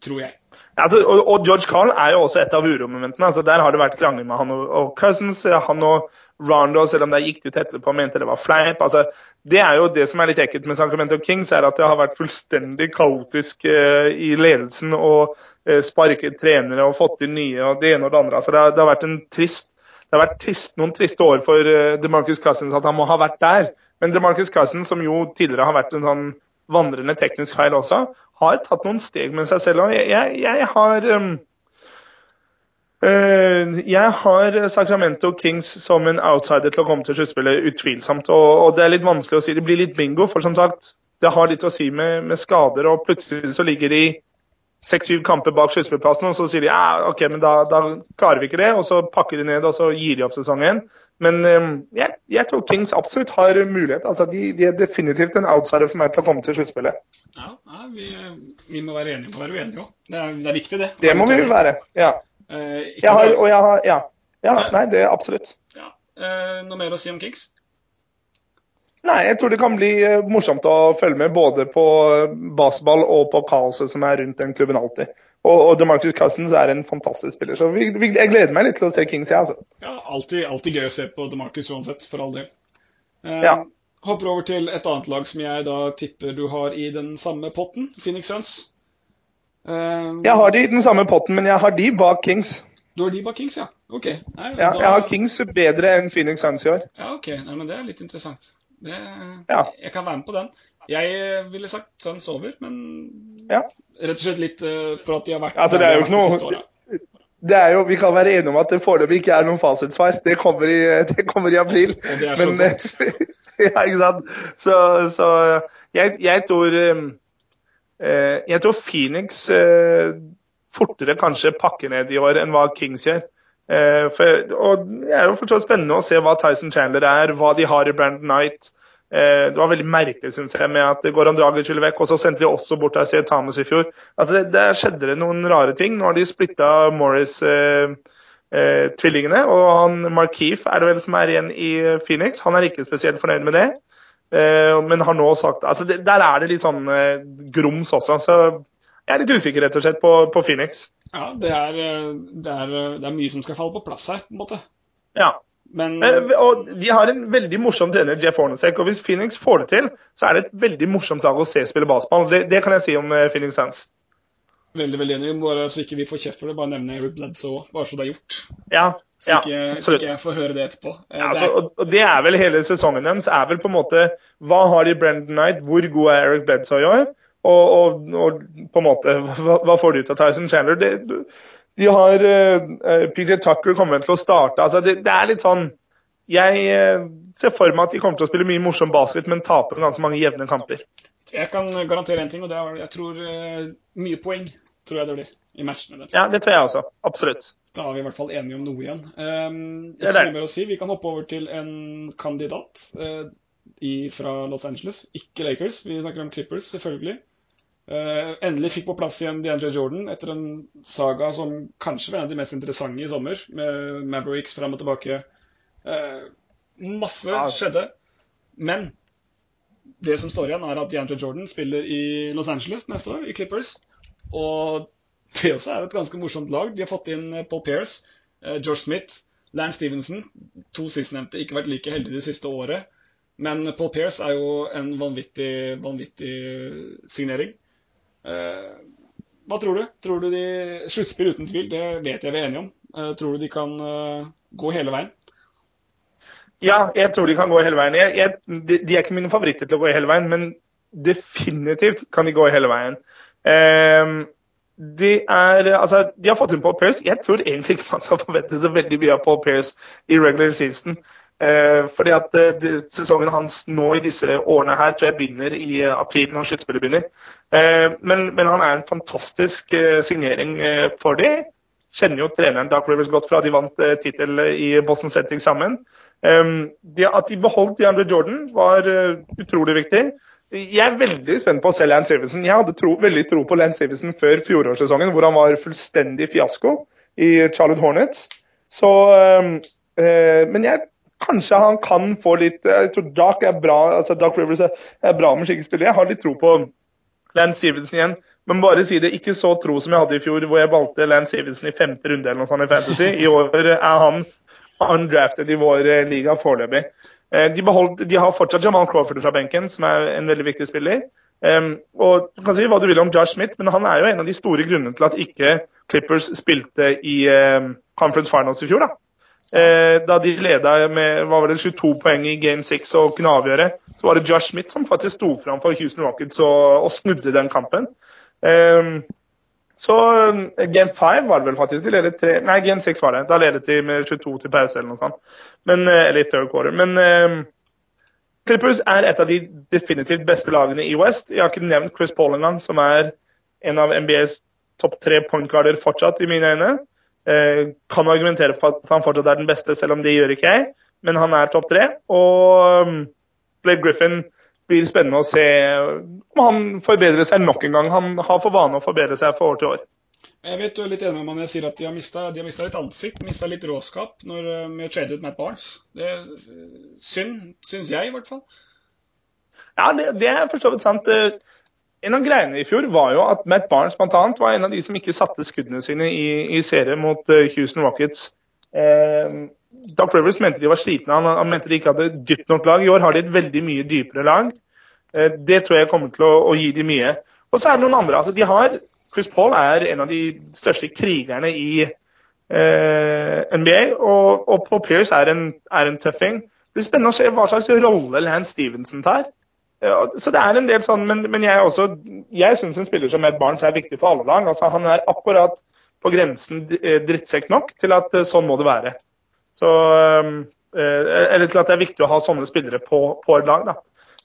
Tror jeg. Altså, og, og, George Carl er jo også et av uromomentene. Altså, der har det vært krangling med han og, og Cousins. Han og Rondo, selv om det gikk ut etterpå, mente det var fleip. Altså, det er jo det som er litt ekkelt med Sacramento Kings, er at det har vært fullstendig kaotisk uh, i ledelsen og uh, sparket trenere og fått inn nye og det ene og det andre. Altså, det, har, det har vært en trist det har vært trist, noen triste år for uh, DeMarcus Cousins at han må ha vært der. Men DeMarcus Cousins, som jo tidligere har vært en sånn vandrende teknisk feil også, har tatt noen steg med seg selv. og Jeg, jeg, jeg har um, Eh, jeg har Sacramento Kings som en outsider til å komme til sluttspillet, utvilsomt. Og, det er litt vanskelig å si. Det blir litt bingo, for som sagt, det har litt å si med, med skader. Og plutselig så ligger de seks-syv kamper bak sluttspillplassen, og så sier de ja, OK, men da, da, klarer vi ikke det. Og så pakker de ned, og så gir de opp sesongen. Men um, jeg, jeg, tror Kings absolutt har mulighet. altså de, de, er definitivt en outsider for meg til å komme til sluttspillet. Ja, ja vi, vi, må være enige om å være uenige òg. Det, det, er viktig, det. Det må vi være, ja. Eh, jeg har, og jeg har Ja. ja nei, det er absolutt. Ja. Eh, noe mer å si om Kings? Nei, jeg tror det kan bli eh, morsomt å følge med både på baseball og på kaoset som er rundt den klubben alltid. Og, og DeMarcus Cousins er en fantastisk spiller, så vi, vi, jeg gleder meg litt til å se Kings, jeg, altså. Ja, alltid, alltid, gøy å se på DeMarcus uansett, for all del. Eh, ja. Hopper over til et annet lag som jeg da tipper du har i den samme potten, Phoenix Suns. Uh, jeg har de i den samme potten, men jeg har de bak Kings. Du har de bak Kings, ja? Ok. Nei, ja, da... Jeg har Kings bedre enn Phoenix Suns i år. Ja, ok. Nei, men Det er litt interessant. Det... Ja. Jeg kan være med på den. Jeg ville sagt Suns over, men ja. rett og slett litt uh, for at de har vært altså, det er jo ikke noe det er jo, Vi kan være enige om at det foreløpig ikke er noen fasitsvar. Det kommer i, det kommer i april. Og det er så men, godt. ja, ikke sant. Så, så jeg, jeg tror um, Eh, jeg tror Phoenix eh, fortere kanskje pakker ned i år enn hva Kings gjør. Eh, for, og Det er jo fortsatt spennende å se hva Tyson Chandler er, hva de har i Brandon Knight. Det var veldig merkelig synes jeg, med at Goran Dragic ville vekk, og så sendte de også bort Isaiah Thomas i fjor. Altså, Der skjedde det noen rare ting. Nå har de splitta Morris-tvillingene, og han Markeef er det vel som er igjen i Phoenix. Han er ikke spesielt fornøyd med det. Eh, men har nå sagt altså det, Der er det litt sånn eh, grums også. Så jeg er litt usikker rett og slett på, på Phoenix. Ja, det er, eh, det, er, det er, mye som skal falle på plass her, på en måte. Ja. Men, og De har en veldig morsom trener, Jeff Hornacek. Og hvis Phoenix får det til, så er det et veldig morsomt lag å se spille baseball. Det, det kan jeg si om Phoenix Sands. Veldig veldig enig. Bare så ikke vi får kjeft for det, bare nevne Eric Bledsoe, bare så det er gjort. Ja, så, ikke, ja, så ikke jeg får høre det etterpå. Ja, altså, og, det er vel hele sesongen deres. er vel på en måte, Hva har de Brendan Knight? Hvor god er Eric Bledsoe i år? Og, og, og, på en måte, hva, hva, får de ut av Tyson Chandler? Det, de har uh, eh, PJ Tucker kommer til å starte. altså det, det er litt sånn Jeg uh, ser for meg at de kommer til å spille mye morsom basket, men taper ganske mange jevne kamper. Jeg kan garantere en ting, og det er jeg tror uh, mye poeng tror jeg det blir i matchene deres. Ja, det tror jeg også. Absolutt. Da er vi i hvert fall enige om noe igjen. Um, mye mer å si. Vi kan hoppe over til en kandidat. Uh, i, fra Los Angeles, ikke Lakers. Vi snakker om Clippers, selvfølgelig. Uh, endelig fikk på plass igjen DeAndre Jordan etter en saga som kanskje var en av de mest interessante i sommer, med Mavericks fram og tilbake. Uh, masse skjedde. Men det som står igjen, er at DeAndre Jordan spiller i Los Angeles neste år, i Clippers. Og det også er et ganske morsomt lag. De har fått inn Paul Pierce, uh, George Smith, Lance Stevenson. To sistnevnte ikke vært like heldige det siste året. Men Paul Pierce er jo en vanvittig, vanvittig signering. Eh, hva tror du? Tror du de Sluttspill uten tvil, det vet jeg vi er enige om. Eh, tror du de kan eh, gå hele veien? Ja, jeg tror de kan gå hele veien. Jeg, jeg, de, de, er ikke mine favoritter til å gå hele veien, men definitivt kan de gå hele veien. Um, de, er, altså, de har fått inn Paul Pierce. Jeg tror egentlig ikke man skal forvente så veldig mye av Paul Pierce i regular season. Eh, fordi at de, Sesongen hans nå i disse årene her tror jeg begynner i eh, april når sluttspillet begynner. Eh, men, men, han er en fantastisk eh, signering eh, for dem. Kjenner jo treneren Dark Rivers godt fra de vant eh, tittel i Boston Celtics sammen. De, at de beholdt DeAndre Jordan var utrolig viktig. Jeg er veldig spent på å se Lance Stevenson. Jeg hadde tro, veldig tro på Lance Stevenson før fjorårssesongen, hvor han var fullstendig fiasko i Charlotte Hornets. Så, men jeg Kanskje han kan få litt Jeg tror Dark er bra, altså Dark Rivers er bra med slike spillere. Jeg har litt tro på Lance Stevenson igjen. Men bare si det, ikke så tro som jeg hadde i fjor, hvor jeg valgte Lance Stevenson i femte runde eller noe sånt i Fantasy. I år er han undrafted i vår eh, liga foreløpig. Eh, de, de, har fortsatt Jamal Crawford fra benken, som er en veldig viktig spiller. Um, og Du kan si hva du vil om Josh Smith, men han er jo en av de store grunnene til at ikke Clippers spilte i um, Conference Finals i fjor. da. uh, da de leda med var det, 22 poeng i game 6 og kunne avgjøre, så var det Josh Smith som faktisk sto fram for Houston Rockets og, og snudde den kampen. Eh, så eh, game 5 var det vel faktisk. De ledet tre, nei, game 6 var det. Da ledet de med 22 til pause eller noe sånt. Men, eh, eller i third quarter. Men uh, Clippers er et av de definitivt beste lagene i West. Jeg har ikke nevnt Chris Paul engang, som er en av NBAs topp tre pointguarder fortsatt, i mine øyne. Uh, kan argumentere for at han fortsatt er den beste, selv om det gjør ikke jeg. Men han er topp tre. Og um, Blake Griffin blir spennende å se om han forbedrer seg nok en gang. Han har for vane å forbedre seg fra år til år. Jeg vet du er litt enig med meg når jeg sier at de har mista litt ansikt, mista litt råskap når, eh, med å trade ut Matt Barnes. Det er synd, syns jeg i hvert fall. Ja, det, det er for så vidt sant. Eh, en av greiene i fjor var jo at Matt Barnes bl.a. var en av de som ikke satte skuddene sine i, i serie mot uh, Houston Rockets. Eh, Doc Rivers mente de var slitne, han, han, mente de ikke hadde dypt nok lag. I år har de et veldig mye dypere lag. Eh, det tror jeg kommer til å, å gi de mye. Og så er det noen andre. altså de har, Chris Paul er en av de største krigerne i eh, NBA, og, og Paul Pierce er en, er en tøffing. Det blir spennende å se hva slags rolle Lance Stevenson tar. Så det er en del sånn, Men, men jeg, også, jeg syns en spiller som Ed Barnes er viktig for alle lag. Altså, han er akkurat på grensen eh, drittsekk nok til at eh, sånn må det være. Så, eh, eller til at det er viktig å ha sånne spillere på, på et lag. da.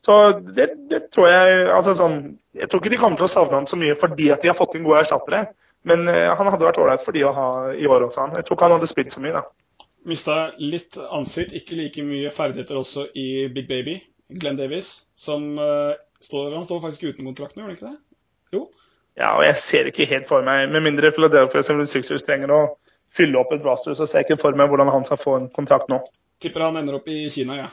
Så det, det, tror jeg altså sånn, Jeg tror ikke de kommer til å savne han så mye fordi at de har fått inn gode erstattere. Men han hadde vært ålreit for de å ha i år også. Han. Jeg tror ikke han hadde spilt så mye. da. Mista litt ansikt, ikke like mye ferdigheter også i Big Baby. Glenn Davis, som uh, står, han står faktisk uten kontrakt nå, gjør han ikke det? Jo. Ja, og jeg ser ikke helt for meg, med mindre Philadelphia 76ers trenger å fylle opp et roster, så ser jeg ikke for meg hvordan han skal få en kontrakt nå. Tipper han ender opp i Kina, ja.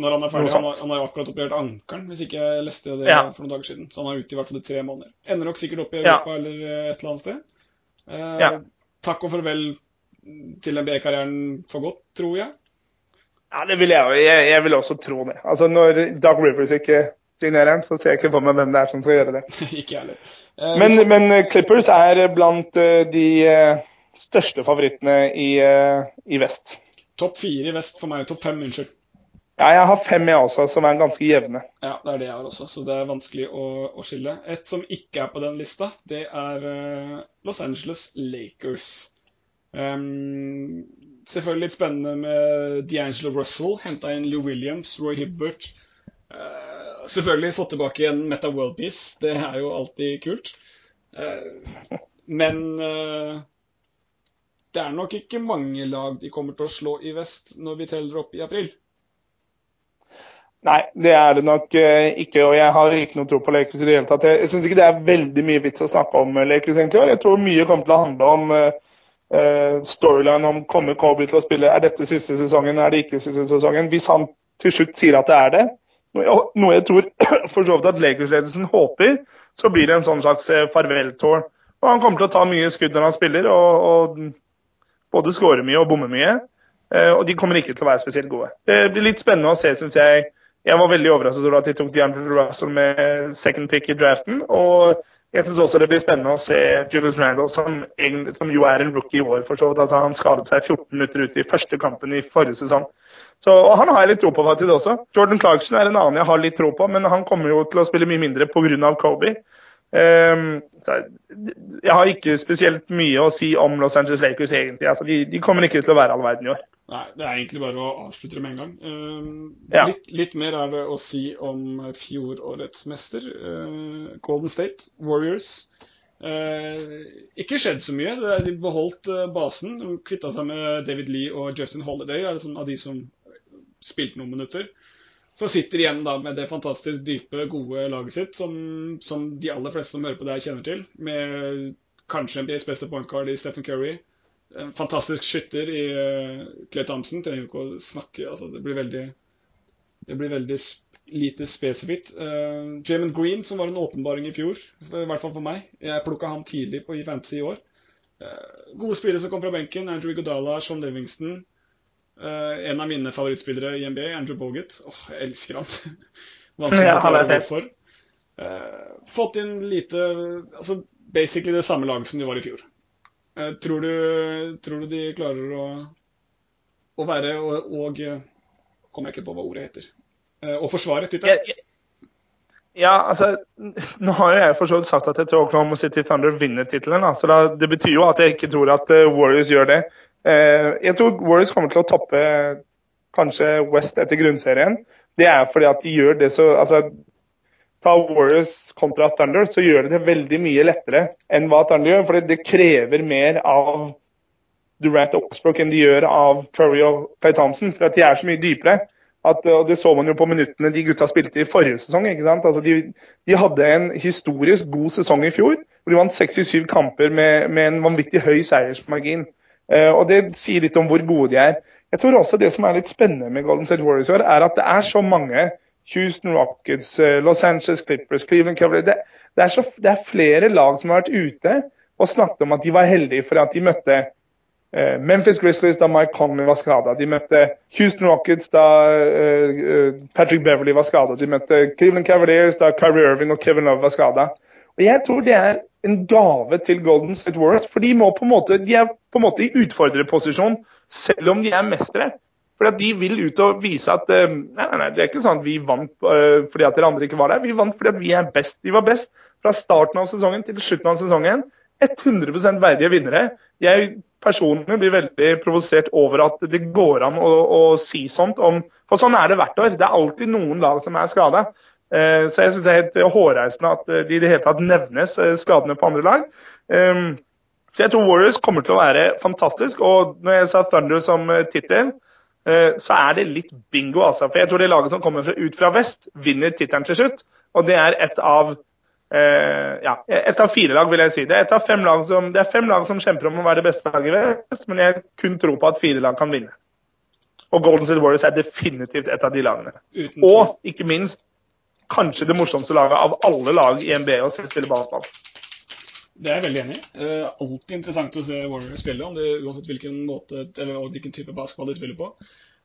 Når han er ferdig. Han har, han har akkurat operert ankelen, hvis ikke jeg leste det ja. for noen dager siden. Så han er ute i hvert fall i tre måneder. Ender nok sikkert opp i Europa ja. eller eh, et eller annet sted. Eh, ja. Takk og farvel til NBA-karrieren for godt, tror jeg. Ja, det vil jeg òg. Jeg, jeg, vil også tro det. Altså, Når Doug Rivers ikke signerer igjen, så ser jeg ikke for meg hvem det er som skal gjøre det. ikke heller. Eh, men, men, eh, Clippers er blant uh, de største favorittene i, i vest. Topp fire i vest for meg. Topp fem, unnskyld. Ja, jeg har fem jeg også, som er ganske jevne. Ja, det er det jeg har også, så det er vanskelig å, å skille. Et som ikke er på den lista, det er Los Angeles Lakers. Um, selvfølgelig litt spennende med D'Angelo Russell. Henta inn Lou Williams, Roy Hibbert. Uh, selvfølgelig fått tilbake igjen Meta World Peace. Det er jo alltid kult. Uh, men uh, det er nok ikke mange lag de kommer til å slå i vest når vi teller opp i april. Nei, det er det nok uh, ikke. Og jeg har ikke noe tro på Lakers i det hele tatt. Jeg, syns ikke det er veldig mye vits å snakke om Lakers egentlig. Jeg tror mye kommer til å handle om uh, storyline om kommer Kobe til å spille. Er dette siste sesongen, er det ikke siste sesongen? Hvis han til slutt sier at det er det, noe jeg tror for så vidt at Lakers-ledelsen håper, så blir det en sånn slags farvel-tour. Og Han kommer til å ta mye skudd når han spiller, og, og både skårer mye og bomme mye. Uh, og de kommer ikke til å være spesielt gode. Det blir litt spennende å se, syns jeg jeg var veldig overrasket over at de tok DeAndre Russell med second pick i draften. Og jeg syns også det blir spennende å se Julius Randall, som, som, jo er en rookie i år. for så vidt. Altså, han skadet seg 14 minutter ute i første kampen i forrige sesong. Så, og Han har jeg litt tro på faktisk også. Jordan Clarkson er en annen jeg har litt tro på, men han kommer jo til å spille mye mindre pga. Kobe. Um, jeg har ikke spesielt mye å si om Los Angeles Lakers egentlig. Altså, de, de, kommer ikke til å være all verden i år. Nei, det er egentlig bare å avslutte det med en gang. Uh, ja. litt, litt, mer er det å si om fjorårets mester, uh, Golden State Warriors. Uh, ikke skjedd så mye. De beholdt basen. Kvitta seg med David Lee og Justin Holiday, er sånn av de som spilte noen minutter. Så sitter de igjen da med det fantastisk dype, gode laget sitt, som, som de aller fleste som hører på deg kjenner til. Med kanskje NBAs beste pointcard i Stephen Curry en fantastisk skytter i Clay Thompson. Trenger ikke å snakke altså, Det blir veldig, det blir veldig lite spesifikt. Uh, Jamin Green, som var en åpenbaring i fjor, i hvert fall for meg. Jeg plukka han tidlig på, i Fantasy i år. Uh, gode spillere som kom fra benken. Andrew Godala, Sean Livingston. Uh, en av mine favorittspillere i NBA, Andrew Bogut. Åh, oh, jeg elsker han. Vanskelig å forklare hvorfor. Uh, fått inn lite Altså basically det samme laget som de var i fjor. Eh, tror du, tror du de klarer å, å være og, og Kommer jeg ikke på hva ordet heter. Eh, å forsvare tittelen? Ja, altså, Nå har jo jeg for så vidt sagt at jeg tror Oklahoma City Thunder vinner tittelen. Så da, det betyr jo at jeg ikke tror at Warriors gjør det. Uh, jeg tror Warriors kommer til å toppe kanskje West etter grunnserien. Det er fordi at de gjør det så altså, ta Warriors kontra Thunder, så gjør det det veldig mye lettere enn hva Thunder gjør. fordi det krever mer av Durant og Oxbrook enn de gjør av Curry og Clay Thompson. For at de er så mye dypere. At, og Det så man jo på minuttene de gutta spilte i forrige sesong. ikke sant? Altså de, de hadde en historisk god sesong i fjor. hvor De vant 67 kamper med, med en vanvittig høy seiersmargin. Uh, og Det sier litt om hvor gode de er. Jeg tror også Det som er litt spennende med Golden State Warriors, er at det er så mange Houston Rockets, eh, Los Angeles Clippers, Cleveland Cavaliers det, det, det, er flere lag som har vært ute og snakket om at de var heldige for at de møtte eh, Memphis Grizzlies da Mike Conley var skada. De møtte Houston Rockets da eh, eh Patrick Beverly var skada. De møtte Cleveland Cavaliers da Kyrie Irving og Kevin Love var skada. Jeg tror det er en gave til Golden State Warriors, for de, må på en måte, de er på en måte i utfordrerposisjon selv om de er mestere. Fordi at De vil ut og vise at eh, nei, nei, nei, det er ikke sånn at vi vant uh, fordi at dere andre ikke var der. Vi vant fordi at vi er best. De var best fra starten av sesongen til slutten av sesongen. 100% verdige vinnere. Jeg personlig blir veldig provosert over at det går an å, å, si sånt om For sånn er det hvert år. Det er alltid noen lag som er skada. Uh, så jeg syns det er helt hårreisende at de i det hele tatt nevnes, skadene på andre lag. Så jeg tror Warriors kommer til å være fantastisk. Og når jeg sa Thunder som tittel, Eh, så er det litt bingo, altså. For jeg tror det laget som kommer ut fra vest, vinner tittelen til slutt. Og det er et av Uh, ja, ett av fire lag, vil jeg si. Det er, et av fem lag som, det er fem lag som kjemper om å være det beste laget i vest, men jeg kun tror på at fire lag kan vinne. Og Golden State Warriors er definitivt et av de lagene. Og ikke minst kanskje det morsomste laget av alle lag i NBA å se spille basketball. Det er jeg veldig enig i. Uh, alltid interessant å se Warriors spille, om det, uansett hvilken måte eller hvilken type basketball de spiller på.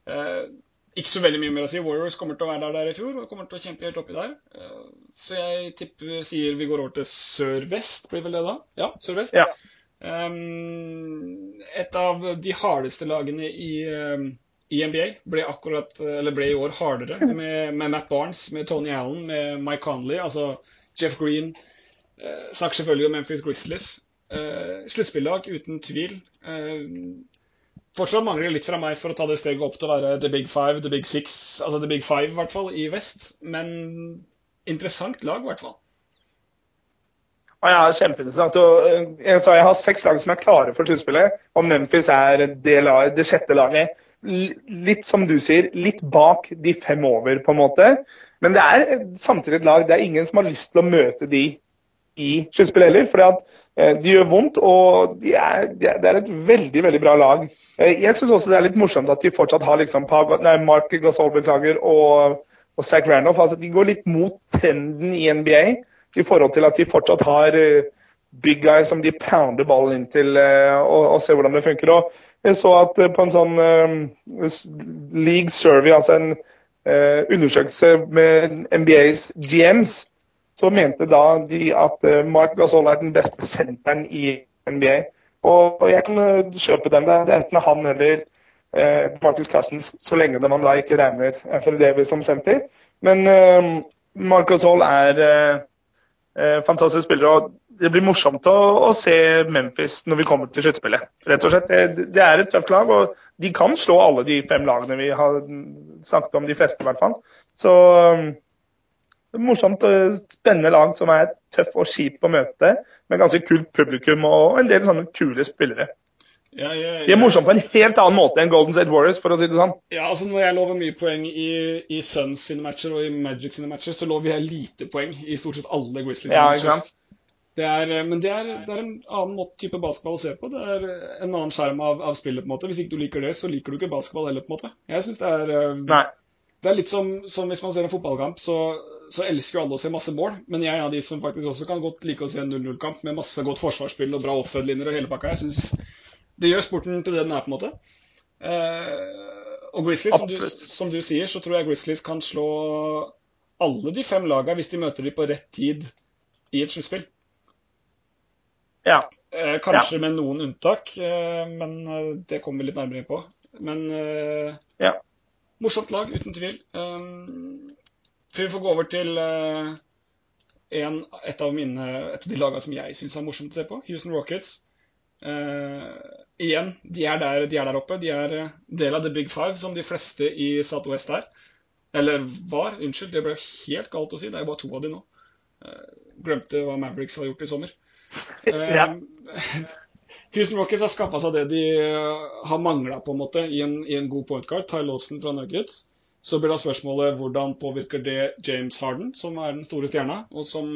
Uh, ikke så veldig mye mer å si. Warriors kommer til å være der der i fjor og kommer til å kjempe helt oppi der. Uh, så jeg tipper, sier vi går over til sør-vest, blir vel det da? Ja, sør-vest. Ja. Um, et av de hardeste lagene i, um, i NBA ble, akkurat, ble i år hardere, med, med, Matt Barnes, med Tony Allen, med Mike Conley, altså Jeff Green. Eh, snakker selvfølgelig om Memphis Grizzlies. Eh, sluttspillag, uten tvil. Eh, fortsatt mangler det litt fra meg for å ta det steget opp til å være the big five, the big six, altså the big five i hvert fall, i vest. Men interessant lag, i hvert fall. Ja, Kjempeinteressant. Og jeg sa jeg har seks lag som er klare for sluttspillet, og Memphis er det, lag, det sjette laget. litt som du sier, litt bak de fem over, på en måte. Men det er samtidig et lag det er ingen som har lyst til å møte de i sluttspill heller. fordi eh, de gjør vondt, og de er, de er, det er et veldig veldig bra lag. Eh, jeg syns også det er litt morsomt at de fortsatt har liksom nei, Mark Gasol beklager, og, og Zack Randolph. Altså, de går litt mot trenden i NBA i forhold til at de fortsatt har uh, big guys som de pounder ballen inn til uh, og, og ser hvordan det funker. Og jeg så at uh, på en sånn league survey, altså en undersøkelse med NBAs GMs, så mente da de at Mark Gasol er den beste senteren i NBA. Og, jeg kan kjøpe den. Det er enten han eller Marcus Cassens, så lenge man da ikke regner Anthony Davis som senter. Men Mark Gasol er Eh, fantastisk spiller. og Det blir morsomt å, å, se Memphis når vi kommer til sluttspillet. Rett og slett. Det, det, er et tøft lag, og de kan slå alle de fem lagene vi har snakket om, de fleste i hvert fall. Så morsomt og spennende lag som er tøff og kjip å møte, med ganske kult publikum og en del sånne kule spillere. Ja, ja, ja. De er morsomme på en helt annen måte enn Golden State Warriors, for å si det sånn. Ja, altså Når jeg lover mye poeng i, i Suns sine matcher og i Magic sine matcher, så lover jeg lite poeng i stort sett alle Grizzlies sine ja, matcher. Det er, eh, men det er, det er, en annen type basketball å se på. Det er en annen skjerm av, av, spillet. på en måte. Hvis ikke du liker det, så liker du ikke basketball heller. på en måte. Jeg synes Det er eh, Det er litt som, som, hvis man ser en fotballkamp, så, så, elsker jo alle å se masse mål. Men jeg er av de som faktisk også kan godt like å se en 0-0-kamp med masse godt forsvarsspill og bra offside-linjer og hele pakka. Jeg synes det gjør sporten til det den er, på en måte. Eh, og Grizzlies, som du, som du, sier, så tror jeg Grizzlies kan slå alle de fem lagene hvis de møter dem på rett tid i et sluttspill. Ja. Eh, kanskje ja. med noen unntak, eh, men det kommer vi litt nærmere inn på. Men ja. morsomt lag, uten tvil. Um, vi får gå over til en, et, av mine, et av de lagene som jeg syns er morsomt å se på. Houston Rockets. Uh, igjen, de er, der, de er, der, oppe. De er uh, del av the big five, som de fleste i Southwest er. Eller var. Unnskyld, det ble helt galt å si. Det er jo bare to av de nå. Uh, glemte hva Mavericks har gjort i sommer. ja. Houston Rockets har skaffa seg det de har mangla i, i, en god pointcard. Ty Lawson fra Nuggets. Så blir da spørsmålet hvordan påvirker det James Harden, som er den store stjerna, og som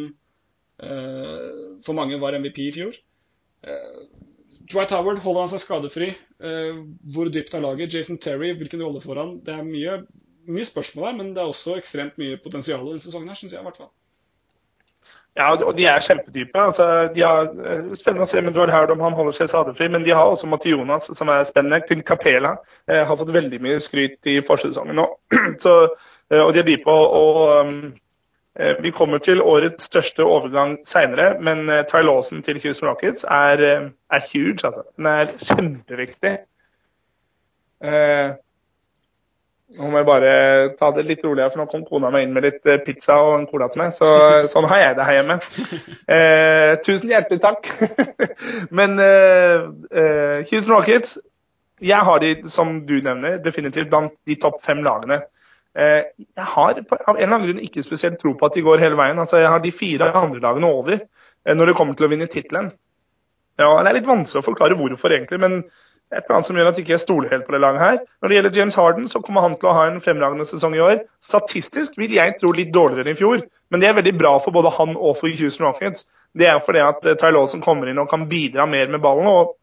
for mange var MVP i fjor. Dwight Howard holder han seg skadefri. Eh, hvor dypt er laget? Jason Terry, hvilken rolle får han? Det er mye, mye spørsmål der, men det er også ekstremt mye potensial i denne sesongen, her, syns jeg i hvert fall. Ja, og de er kjempedype. Altså, de har, eh, spennende å se med har hørt om han holder seg skadefri, men de har også Matti Jonas, som er spennende. Kun Capela eh, har fått veldig mye skryt i forsesongen nå. Så, eh, og de er dype. og, og um, Eh, vi kommer til årets største overgang seinere, men eh, Ty Lawson til Houston Rockets er, eh, er huge. Altså. Den er kjempeviktig. Nå må jeg bare ta det litt roligere, for nå kom kona meg inn med litt pizza og en cola til meg. Så sånn har jeg det her hjemme. Eh, tusen hjertelig takk. Men eh, Houston Rockets, jeg har de, som du nevner, definitivt blant de topp fem lagene. Eh, jeg har av en eller annen grunn ikke spesielt tro på at de går hele veien. Altså, jeg har de fire andre lagene over eh, når det kommer til å vinne tittelen. Ja, det er litt vanskelig å forklare hvorfor, egentlig, men et eller annet som gjør at jeg ikke stoler helt på det laget her. Når det gjelder James Harden, så kommer han til å ha en fremragende sesong i år. Statistisk vil jeg tro litt dårligere enn i fjor, men det er veldig bra for både han og for Houston Rockets. Det er fordi at eh, Ty Lawson kommer inn og kan bidra mer med ballen. og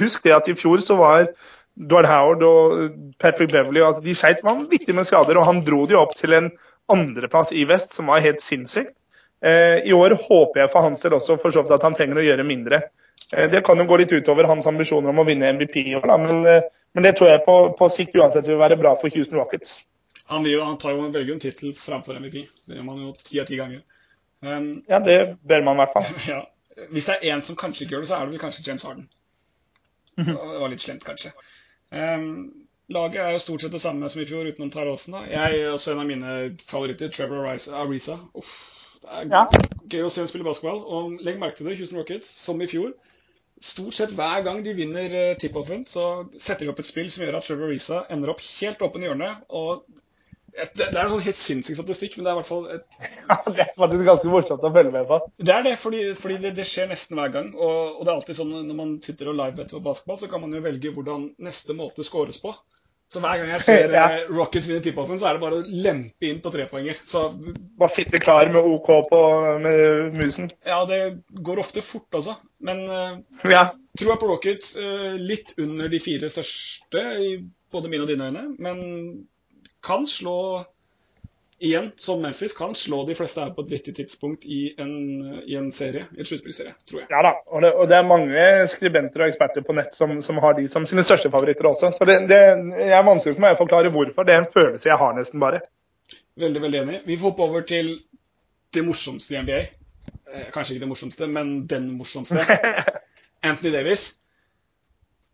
Husk det at i fjor så var Dwight Howard og Patrick Beverly altså de skeit vanvittig med skader, og han dro de opp til en andreplass i vest, som var helt sinnssykt. Eh, I år håper jeg for hans del også for så vidt at han trenger å gjøre mindre. Eh, det kan jo gå litt utover hans ambisjoner om å vinne MVP i år, men, eh, men, det tror jeg på, på, sikt uansett vil være bra for Houston Rockets. Han, vil, han tar jo velger en tittel framfor MVP. Det gjør man jo ti av ti ganger. Um, ja, det bør man i hvert fall. ja. Hvis det er én som kanskje ikke gjør det, så er det vel kanskje James Harden. Mhm. Det var litt slemt, kanskje. Um, laget er jo stort sett det samme som i fjor, utenom da. Jeg er også en av mine favoritter, Trevor Arisa. Uff, det er ja. Gøy å se dem spille basketball. Og legg merke til det, Houston Rockets, som i fjor. Stort sett hver gang de vinner uh, tip-offen, så setter de opp et spill som gjør at Trevor Risa ender opp helt åpen i hjørnet. Og det, er en sånn helt sinnssyk statistikk, men det er i hvert fall et... ja, Det er faktisk ganske morsomt å følge med på. Det er det, fordi, fordi det, det, skjer nesten hver gang. Og, og, det er alltid sånn når man sitter og live-better på basketball, så kan man jo velge hvordan neste måte scores på. Så hver gang jeg ser ja. Rockets vinne tip-offen, så er det bare å lempe inn på trepoenger. Så Bare sitte klar med OK på med musen? Ja, det går ofte fort også. Men ja. tror jeg på Rockets litt under de fire største i både mine og dine øyne. Men kan slå igjen, som Memphis, kan slå de fleste her på et riktig tidspunkt i en, i en serie, i en sluttspillserie, tror jeg. Ja da, og det, og det, er mange skribenter og eksperter på nett som, som har de som sine største favoritter også. Så det, det er vanskelig for meg å forklare hvorfor. Det er en følelse jeg har nesten bare. Veldig, veldig enig. Vi får hoppe over til det morsomste i NBA. Eh, kanskje ikke det morsomste, men den morsomste. Anthony Davis.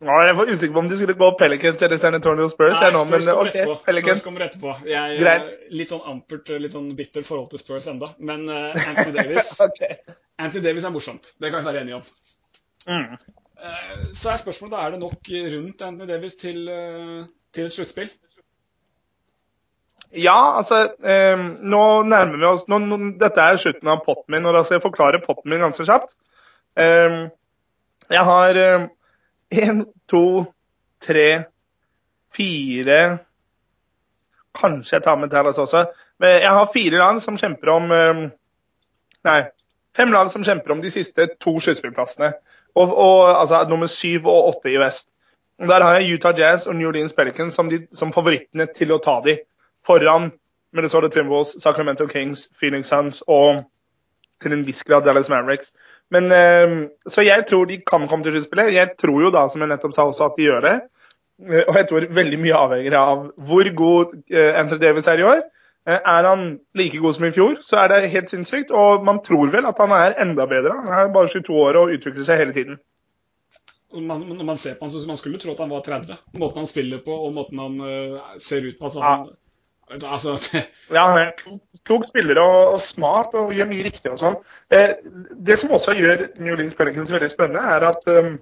Ja, jeg var usikker på om du skulle gå Pelicans eller San Antonio Spurs. Nei, nå, Spurs, kommer okay. Spurs kommer etterpå. Jeg, Greit. Litt sånn ampert, litt sånn bitter forhold til Spurs enda. Men uh, Anthony Davis okay. Anthony Davis er morsomt. Det kan vi være enige om. Mm. Uh, så er spørsmålet da, er det nok rundt Anthony Davis til, uh, til et sluttspill? Ja, altså um, Nå nærmer vi oss nå, nå, Dette er slutten av potten min, og da skal jeg forklare potten min ganske kjapt. Um, jeg har Én, to, tre, fire Kanskje jeg tar med Dallas også. Men jeg har fire land som kjemper om eh, Nei, fem land som kjemper om de siste to sluttspillplassene. Og, og, altså nummer syv og åtte i vest. Der har jeg Utah Jazz og New Orleans Pelicans som, de, som favorittene til å ta de. Foran Minnesota Timberwolves, Sacramento Kings, Phoenix Suns og til en viss grad Dallas Mavericks. Men, uh, så jeg tror de kan komme til sluttspillet. Jeg tror jo da, som jeg nettopp sa også, at de gjør det. Uh, og jeg tror veldig mye avhenger av hvor god uh, Anthony Davis er i år. er han like god som i fjor, så er det helt sinnssykt. Og man tror vel at han er enda bedre. Han er bare 22 år og utvikler seg hele tiden. Man, når man ser på han, så Man skulle tro at han var 30. Måten han spiller på og måten han ser ut på. Altså, han, Altså, ja, han er klok spiller og, og, smart og gjør mye riktig og sånn. Eh, det som også gjør New Orleans Pelicans veldig spennende, er at um,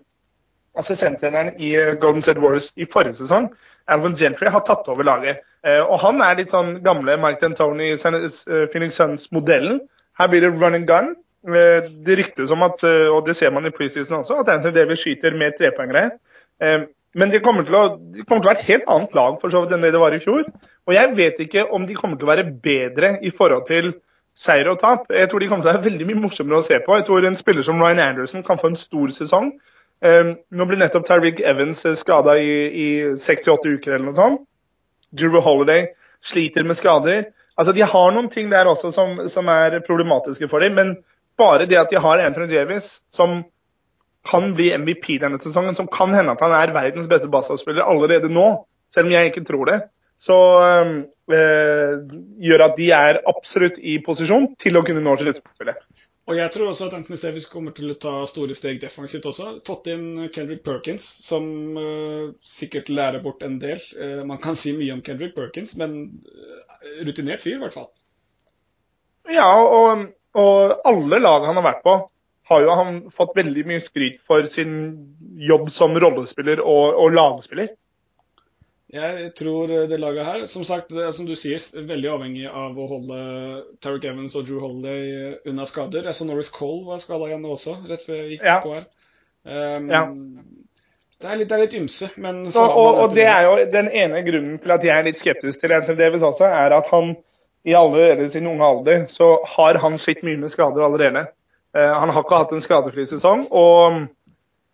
assistenttreneren i uh, Golden State Warriors i forrige sesong, Alvin Gentry, har tatt over laget. Eh, og han er litt sånn gamle Mike D'Antoni, uh, Phoenix Suns-modellen. Her blir det run and gun. Eh, det ryktes om at, og det ser man i preseason også, at Anthony Davis skyter med trepoengere. Eh, men det kommer, å, det kommer, til å, være et helt annet lag for så vidt enn det det var i fjor. Og jeg vet ikke om de kommer til å være bedre i forhold til seier og tap. Jeg tror de kommer til å være veldig mye morsommere å se på. Jeg tror en spiller som Ryan Anderson kan få en stor sesong. Um, nå blir nettopp Tyreek Evans eh, skada i, i 68 uker eller noe sånt. Drew Holiday sliter med skader. Altså, De har noen ting der også som, som er problematiske for dem, men bare det at de har Anthony Davis, som kan bli MVP denne sesongen, som kan hende at han er verdens beste basketballspiller allerede nå, selv om jeg ikke tror det, så øh, gjør at de er absolutt i posisjon til å kunne nå sluttspillet. Og jeg tror også at Anthony Davis kommer til å ta store steg defensivt også. Fått inn Kendrick Perkins, som uh, sikkert lærer bort en del. Uh, man kan si mye om Kendrick Perkins, men rutinert fyr, i hvert fall. Ja, og, og alle lag han har vært på, har jo han fått veldig mye skryt for sin jobb som rollespiller og, og lagspiller. Jeg tror det laget her, som sagt, det er som du sier, veldig avhengig av å holde Tarek Evans og Drew Holiday unna skader. Jeg så Norris Cole var skada igjen også, rett før jeg gikk ja. på her. Um, ja. Det er, litt, det er litt, ymse, men så og, og, det er jo den ene grunnen til at jeg er litt skeptisk til Anthony Davis også, er at han i allerede sin unge alder så har han slitt mye med skader allerede. Uh, han har ikke hatt en skadefri sesong, og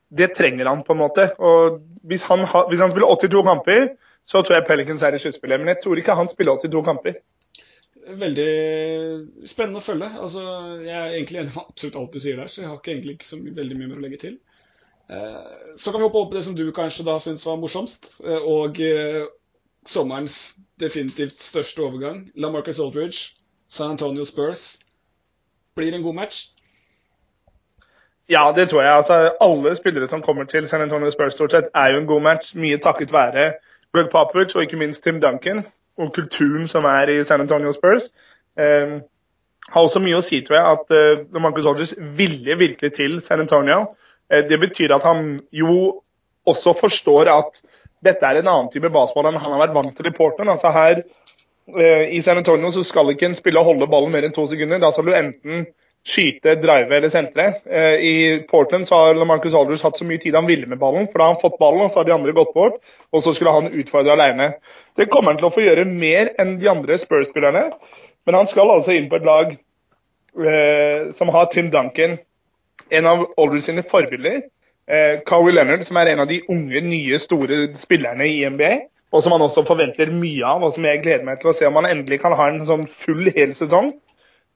det trenger han på en måte. Og hvis han, ha, hvis han spiller 82 kamper, så tror jeg Pelicans er i sluttspillet. Men jeg tror ikke han spiller 82 kamper. Veldig spennende å følge. Altså, jeg er egentlig enig med absolutt alt du sier der, så jeg har ikke egentlig ikke så veldig mye mer å legge til. Eh, så kan vi hoppe opp på det som du kanskje da syns var morsomst, eh, og sommerens definitivt største overgang. LaMarcus Aldridge, San Antonio Spurs. Blir en god match? Ja, det tror jeg. Altså, alle spillere som kommer til San Antonio Spurs, stort sett, er jo en god match. Mye takket være Greg Popovich og ikke minst Tim Duncan og kulturen som er i San Antonio Spurs. Um, har også mye å si, tror jeg, at uh, Marcus Aldridge ville virkelig til San Antonio. Uh, det betyr at han jo også forstår at dette er en annen type basketball enn han har vært vant til i Portland. Altså her uh, I San Antonio så skal ikke en spille og holde ballen mer enn to sekunder. Da skal du enten skyte, drive eller sentre. Eh, I Portland så har Marcus Alders hatt så mye tid han ville med ballen, for da har han fått ballen, og så har de andre gått bort, og så skulle han utfordre alene. Det kommer han til å få gjøre mer enn de andre Spurs-spillerne, men han skal altså inn på et lag eh, som har Tim Duncan, en av Alders sine forbilder. Eh, Cowie Leonard, som er en av de unge, nye, store spillerne i NBA og som han også forventer mye av, og som jeg gleder meg til å se om han endelig kan ha en sånn full hel sesong.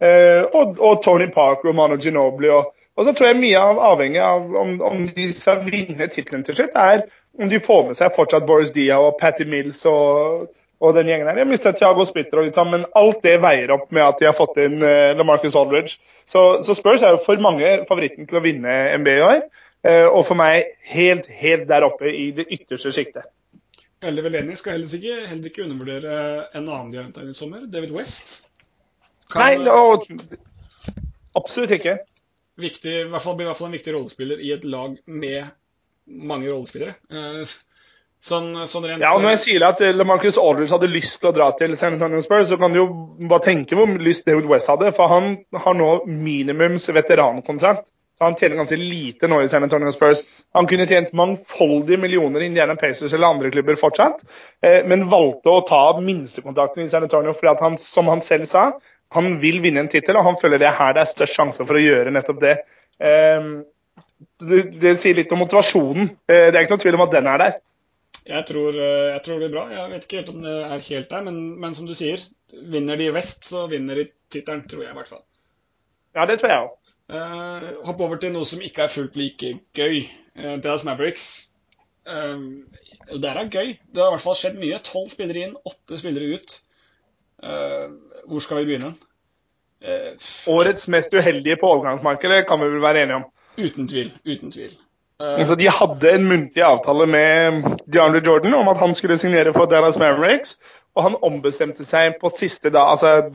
Eh, og, og, Tony Parker og Mano Ginobili. Og, og, så tror jeg mye av avhengig av om, om de skal vinne tittelen til slutt, er om de får med seg fortsatt Boris Dia og Patty Mills og, og den gjengen her. Jeg mistet Thiago Splitter og litt sånn, men alt det veier opp med at de har fått inn uh, LaMarcus Aldridge. Så, så, Spurs er jo for mange favoritten til å vinne NBA i år. Uh, og for meg helt, helt der oppe i det ytterste sjiktet. Veldig vel enig. Skal heller ikke, heller ikke undervurdere en annen de har hentet i sommer, David West. Nei, no, absolutt ikke. Viktig, i hvert fall, blir i hvert fall en viktig rollespiller i et lag med mange rollespillere. Eh, sånn, sånn rent, ja, og Når jeg sier at Marcus LaMarcus Aldridge hadde lyst til å dra til San Antonio Spurs, så kan du jo bare tenke hvor lyst David West hadde. For han har nå minimums veterankontrakt. Han tjener ganske lite nå i San Antonio Spurs. Han kunne tjent mangfoldige millioner i Indiana Pacers eller andre klubber fortsatt, eh, men valgte å ta minstekontrakten i San Antonio fordi han, som han selv sa, han vil vinne en tittel, og han føler det er her det er størst sjanse for å gjøre nettopp det. Eh, det, det sier litt om motivasjonen. Eh, det er ikke noe tvil om at den er der. Jeg tror, jeg tror, det blir bra. Jeg vet ikke helt om det er helt der, men, men som du sier, vinner de i vest, så vinner de tittelen, tror jeg i hvert fall. Ja, det tror jeg òg. Eh, hopp over til noe som ikke er fullt like gøy. Eh, Dallas Mavericks. Eh, det er gøy. Det har i hvert fall skjedd mye. Tolv spillere inn, åtte spillere ut. Uh, hvor skal vi begynne? Årets mest uheldige på overgangsmarkedet kan vi vel være enige om? Uten tvil. Uten tvil. Altså, de hadde en muntlig avtale med DeAndre Jordan om at han skulle signere for Dallas Mavericks, og han ombestemte seg på siste dag, altså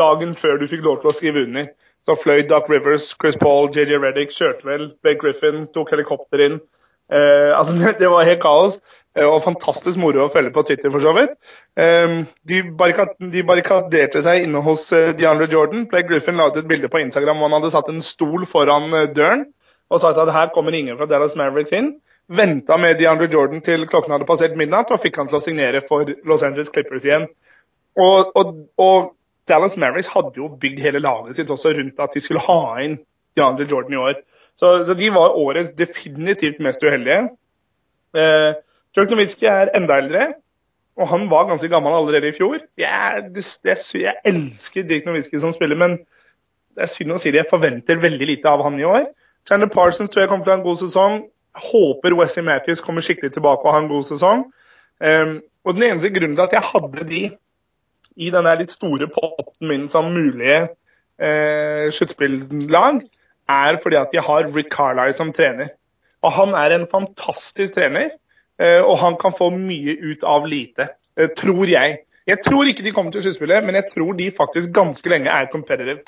dagen før du fikk lov til å skrive under. Så fløy Doc Rivers, Chris Paul, JJ Reddick, kjørte vel. Blake Griffin tok helikopter inn. Eh, altså, det var helt kaos. Eh, og fantastisk moro å følge på Twitter, for så vidt. Eh, de, barrikad, de, barrikaderte seg inne hos uh, DeAndre Jordan. Play Griffin la ut et bilde på Instagram hvor han hadde satt en stol foran uh, døren og sagt at her kommer ingen fra Dallas Mavericks inn. Venta med DeAndre Jordan til klokken hadde passert midnatt, og fikk han til å signere for Los Angeles Clippers igjen. Og, og, og Dallas Mavericks hadde jo bygd hele laget sitt også rundt at de skulle ha inn DeAndre Jordan i år. Så, så de var årets definitivt mest uheldige. Eh, Dirk Nowitzki er enda eldre, og han var ganske gammel allerede i fjor. Jeg, det, jeg elsker Dirk Nowitzki som spiller, men det er synd å si det. Jeg forventer veldig lite av han i år. Chandler Parsons tror jeg kommer til å ha en god sesong. Jeg håper Wesley Matthews kommer skikkelig tilbake og har en god sesong. Um, og Den eneste grunnen til at jeg hadde de i denne litt store potten min som mulige eh, sluttspillag, er fordi at de har Rick Carlisle som trener. Og Han er en fantastisk trener, og han kan få mye ut av lite, eh, tror jeg. Jeg tror ikke de kommer til sluttspillet, men jeg tror de faktisk ganske lenge er competitive.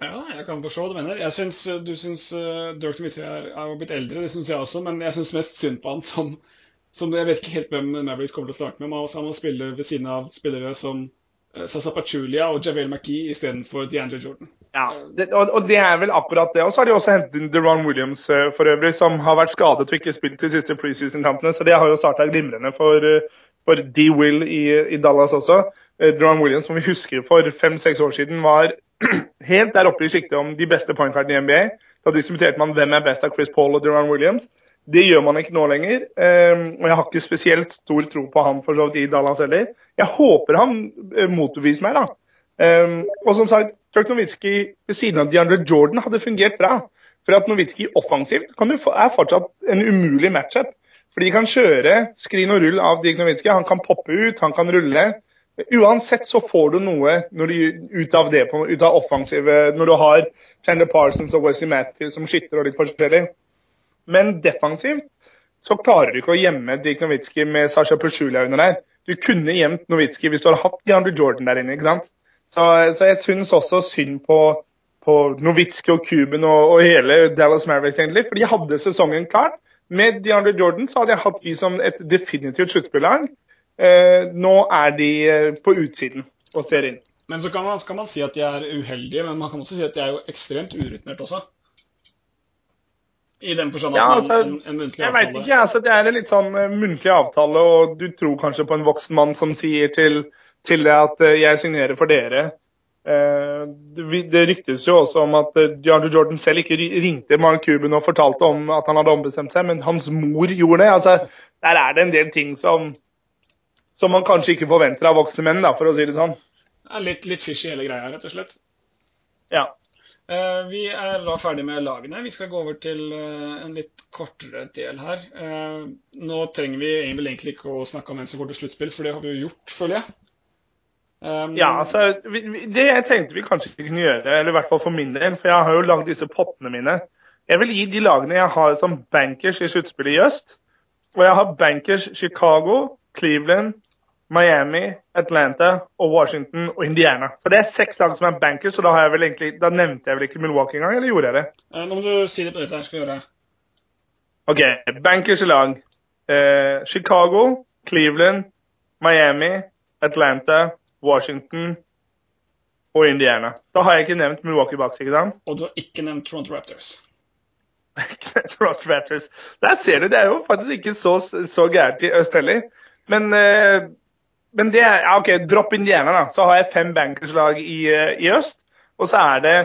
Ja, jeg kan forstå hva du mener. Jeg synes, Du syns uh, Dirk Dimitri er, er blitt eldre, det syns jeg også, men jeg syns mest synd på han som, som Jeg vet ikke helt hvem Mavericks kommer til å starte med, men han spiller ved siden av spillere som Eh, Sasa Pachulia og Javel McKee istedenfor DeAndre Jordan. Ja, det, og, og, det er vel akkurat det. Og så har de også hentet inn DeRon Williams uh, for øvrig, som har vært skadet og ikke spilt de siste preseason-kampene. Så det har jo starta glimrende for, for D-Will i, i, Dallas også. DeRon Williams, som vi husker for fem-seks år siden, var helt der oppe i sjiktet om de beste pointcardene i NBA. Da diskuterte man hvem er best av Chris Paul og DeRon Williams. Det gjør man ikke nå lenger. Og jeg har ikke spesielt stor tro på han for så vidt i Dallas heller. Jeg håper han uh, motbeviser meg, da. Um, og som sagt, Dirk Nowitzki ved siden av DeAndre Jordan hadde fungert bra. For at Nowitzki offensivt kan få, er fortsatt en umulig matchup. For de kan kjøre skrin og rull av Dirk Nowitzki. Han kan poppe ut, han kan rulle. Uansett så får du noe du, ut av det, ut av offensivet, når du har Chandler Parsons og Wesley Matthews som skytter og litt forskjellig. Men defensivt så klarer du ikke å gjemme Dirk Nowitzki med Sasha Pusjulia under der. Du kunne gjemt Nowitzki hvis du hadde hatt DeAndre Jordan der inne. ikke sant? Så, så jeg syns også synd på, på Nowitzki og Cuban og, og, hele Dallas Mavericks, egentlig. For de hadde sesongen klar. Med DeAndre Jordan så hadde jeg hatt de som et definitivt sluttspillag. Eh, nå er de eh, på utsiden og ser inn. Men så kan man, skal man si at de er uheldige, men man kan også si at de er jo ekstremt urutinert også. I den forstand Ja, altså, en, en muntlig Jeg vet avtale ikke, altså, Det er en litt sånn eh, muntlig avtale, og du tror kanskje på en voksen mann som sier til, til deg at eh, 'jeg signerer for dere'. Eh, det, ryktes jo også om at DeAndre Jordan selv ikke ringte Mark Cuban og fortalte om at han hadde ombestemt seg, men hans mor gjorde det. altså Der er det en del ting som, som man kanskje ikke forventer av voksne menn, da, for å si det sånn. Det er litt, litt fishy hele greia, rett og slett. Ja. Eh, vi er da ferdig med lagene. Vi skal gå over til eh, en litt kortere del her. Eh, nå trenger vi egentlig ikke å snakke om hvem som går til sluttspill, for det har vi jo gjort, føler jeg. Um, Ja, altså, Det jeg tenkte vi kanskje kunne gjøre, eller i hvert fall for min del, for jeg har jo lagd disse pottene mine Jeg vil gi de lagene jeg har som bankers i sluttspillet i øst. Og jeg har bankers Chicago, Cleveland, Miami, Atlanta og Washington og Indiana. Så det er seks lag som er bankers, og da, egentlig, da nevnte jeg vel ikke Milwaukee engang, eller gjorde jeg det? eh, nå må du si det på nytt her, skal vi gjøre. OK, bankers i lag. Eh, Chicago, Cleveland, Miami, Atlanta, Washington og Indiana. Da har jeg ikke nevnt Milwaukee Bucks, ikke sant? Og du har ikke nevnt Toronto Raptors. Toronto Raptors. Der ser du, det er jo faktisk ikke så, så gærent i øst heller. Men, eh, men det er ja, OK, dropp Indiana, da. Så har jeg fem bankerslag i, eh, i øst. Og så er det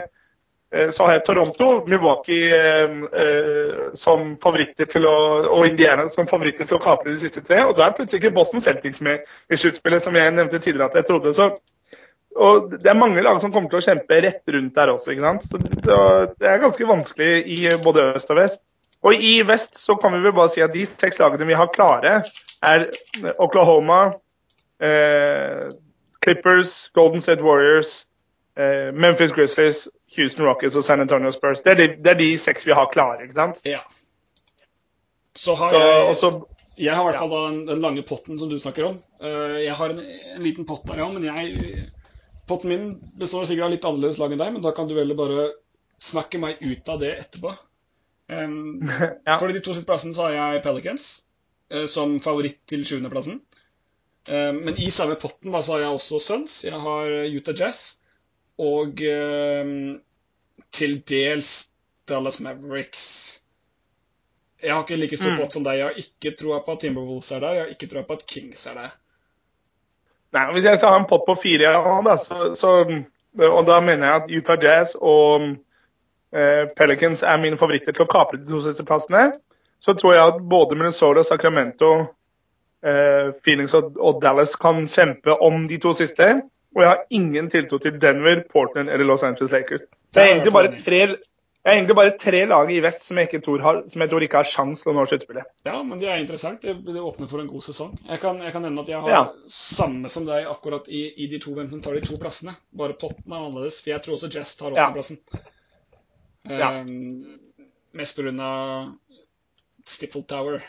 eh, så har jeg Toronto, Milwaukee eh, eh, som favoritter til å, og Indiana som favoritter til å kapre de siste tre. Og da er plutselig ikke Boston Celtics med i sluttspillet, som jeg nevnte tidligere at jeg trodde. Så, og det er mange lag som kommer til å kjempe rett rundt der også. ikke sant? Så det, er ganske vanskelig i både øst og vest. Og i vest så kan vi vel bare si at de seks lagene vi har klare, er Oklahoma, Clippers, Golden State Warriors, eh, Memphis Grizzlies, Houston Rockets og San Antonio Spurs. Det er de, det er de seks vi har klare, ikke sant? Ja. Så har jeg også, Jeg har i hvert fall da den, den lange potten som du snakker om. Eh, jeg har en, en liten pott der, ja, men jeg Potten min består sikkert av litt annerledes lag enn deg, men da kan du heller bare snakke meg ut av det etterpå. Um, ja. For de to siste plassene så har jeg Pelicans eh, som favoritt til sjuendeplassen. Uh, men i samme potten da, så har jeg også Suns, jeg har Utah Jazz og eh, til dels Dallas Mavericks. Jeg har ikke like stor Mm. pott som deg. Jeg har ikke troa på at Timberwolves er der. Jeg har ikke troa på at Kings er der. Nei, Hvis jeg skal ha en pott på fire, ja, da, så, så, og da mener jeg at Utah Jazz og eh, Pelicans er mine favoritter til å kapre de to siste plassene, så tror jeg at både Minnesota, og Sacramento, eh, Phoenix og, Dallas kan kjempe om de to siste. Og jeg har ingen tiltro til Denver, Portland eller Los Angeles Lakers. Så jeg er egentlig bare tre, egentlig bare tre lag i vest som jeg, har, som jeg tror ikke har sjans til å nå sluttspillet. Ja, men det er interessant. Det, det åpner for en god sesong. Jeg kan, jeg kan nevne at jeg har Ja. samme som deg akkurat i, i de to hvem som tar de to plassene. Bare potten er annerledes, for jeg tror også Jazz tar Ja. åttendeplassen. Ja. Um, mest pga. Stifle Tower.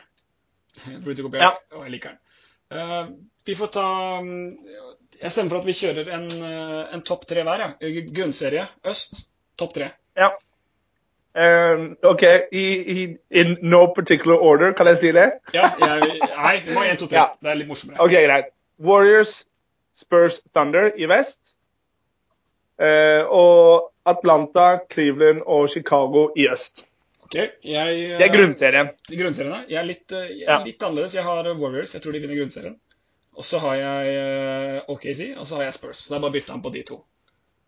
Rudy Gobert. Ja. Og jeg liker den. Uh, vi får ta um, Jeg stemmer for at vi kjører en, uh, en topp tre hver. Ja. Grunnserie øst, topp tre. Ja. Um, OK, i, i, in no particular order, kan jeg si det? Ja, jeg, nei, vi må ha én, to, tre. Ja. Det er litt morsommere. OK, greit. Warriors, Spurs, Thunder i vest. Uh, og Atlanta, Cleveland og Chicago i øst. Ok, jeg, Det er grunnserien. Grunnserien, ja. Jeg er litt, eh, jeg Ja. er litt annerledes. Jeg har Warriors. Jeg tror de vinner grunnserien. Og så har jeg eh, OKC, og så har jeg Spurs. Så det er bare å bytte an på de to.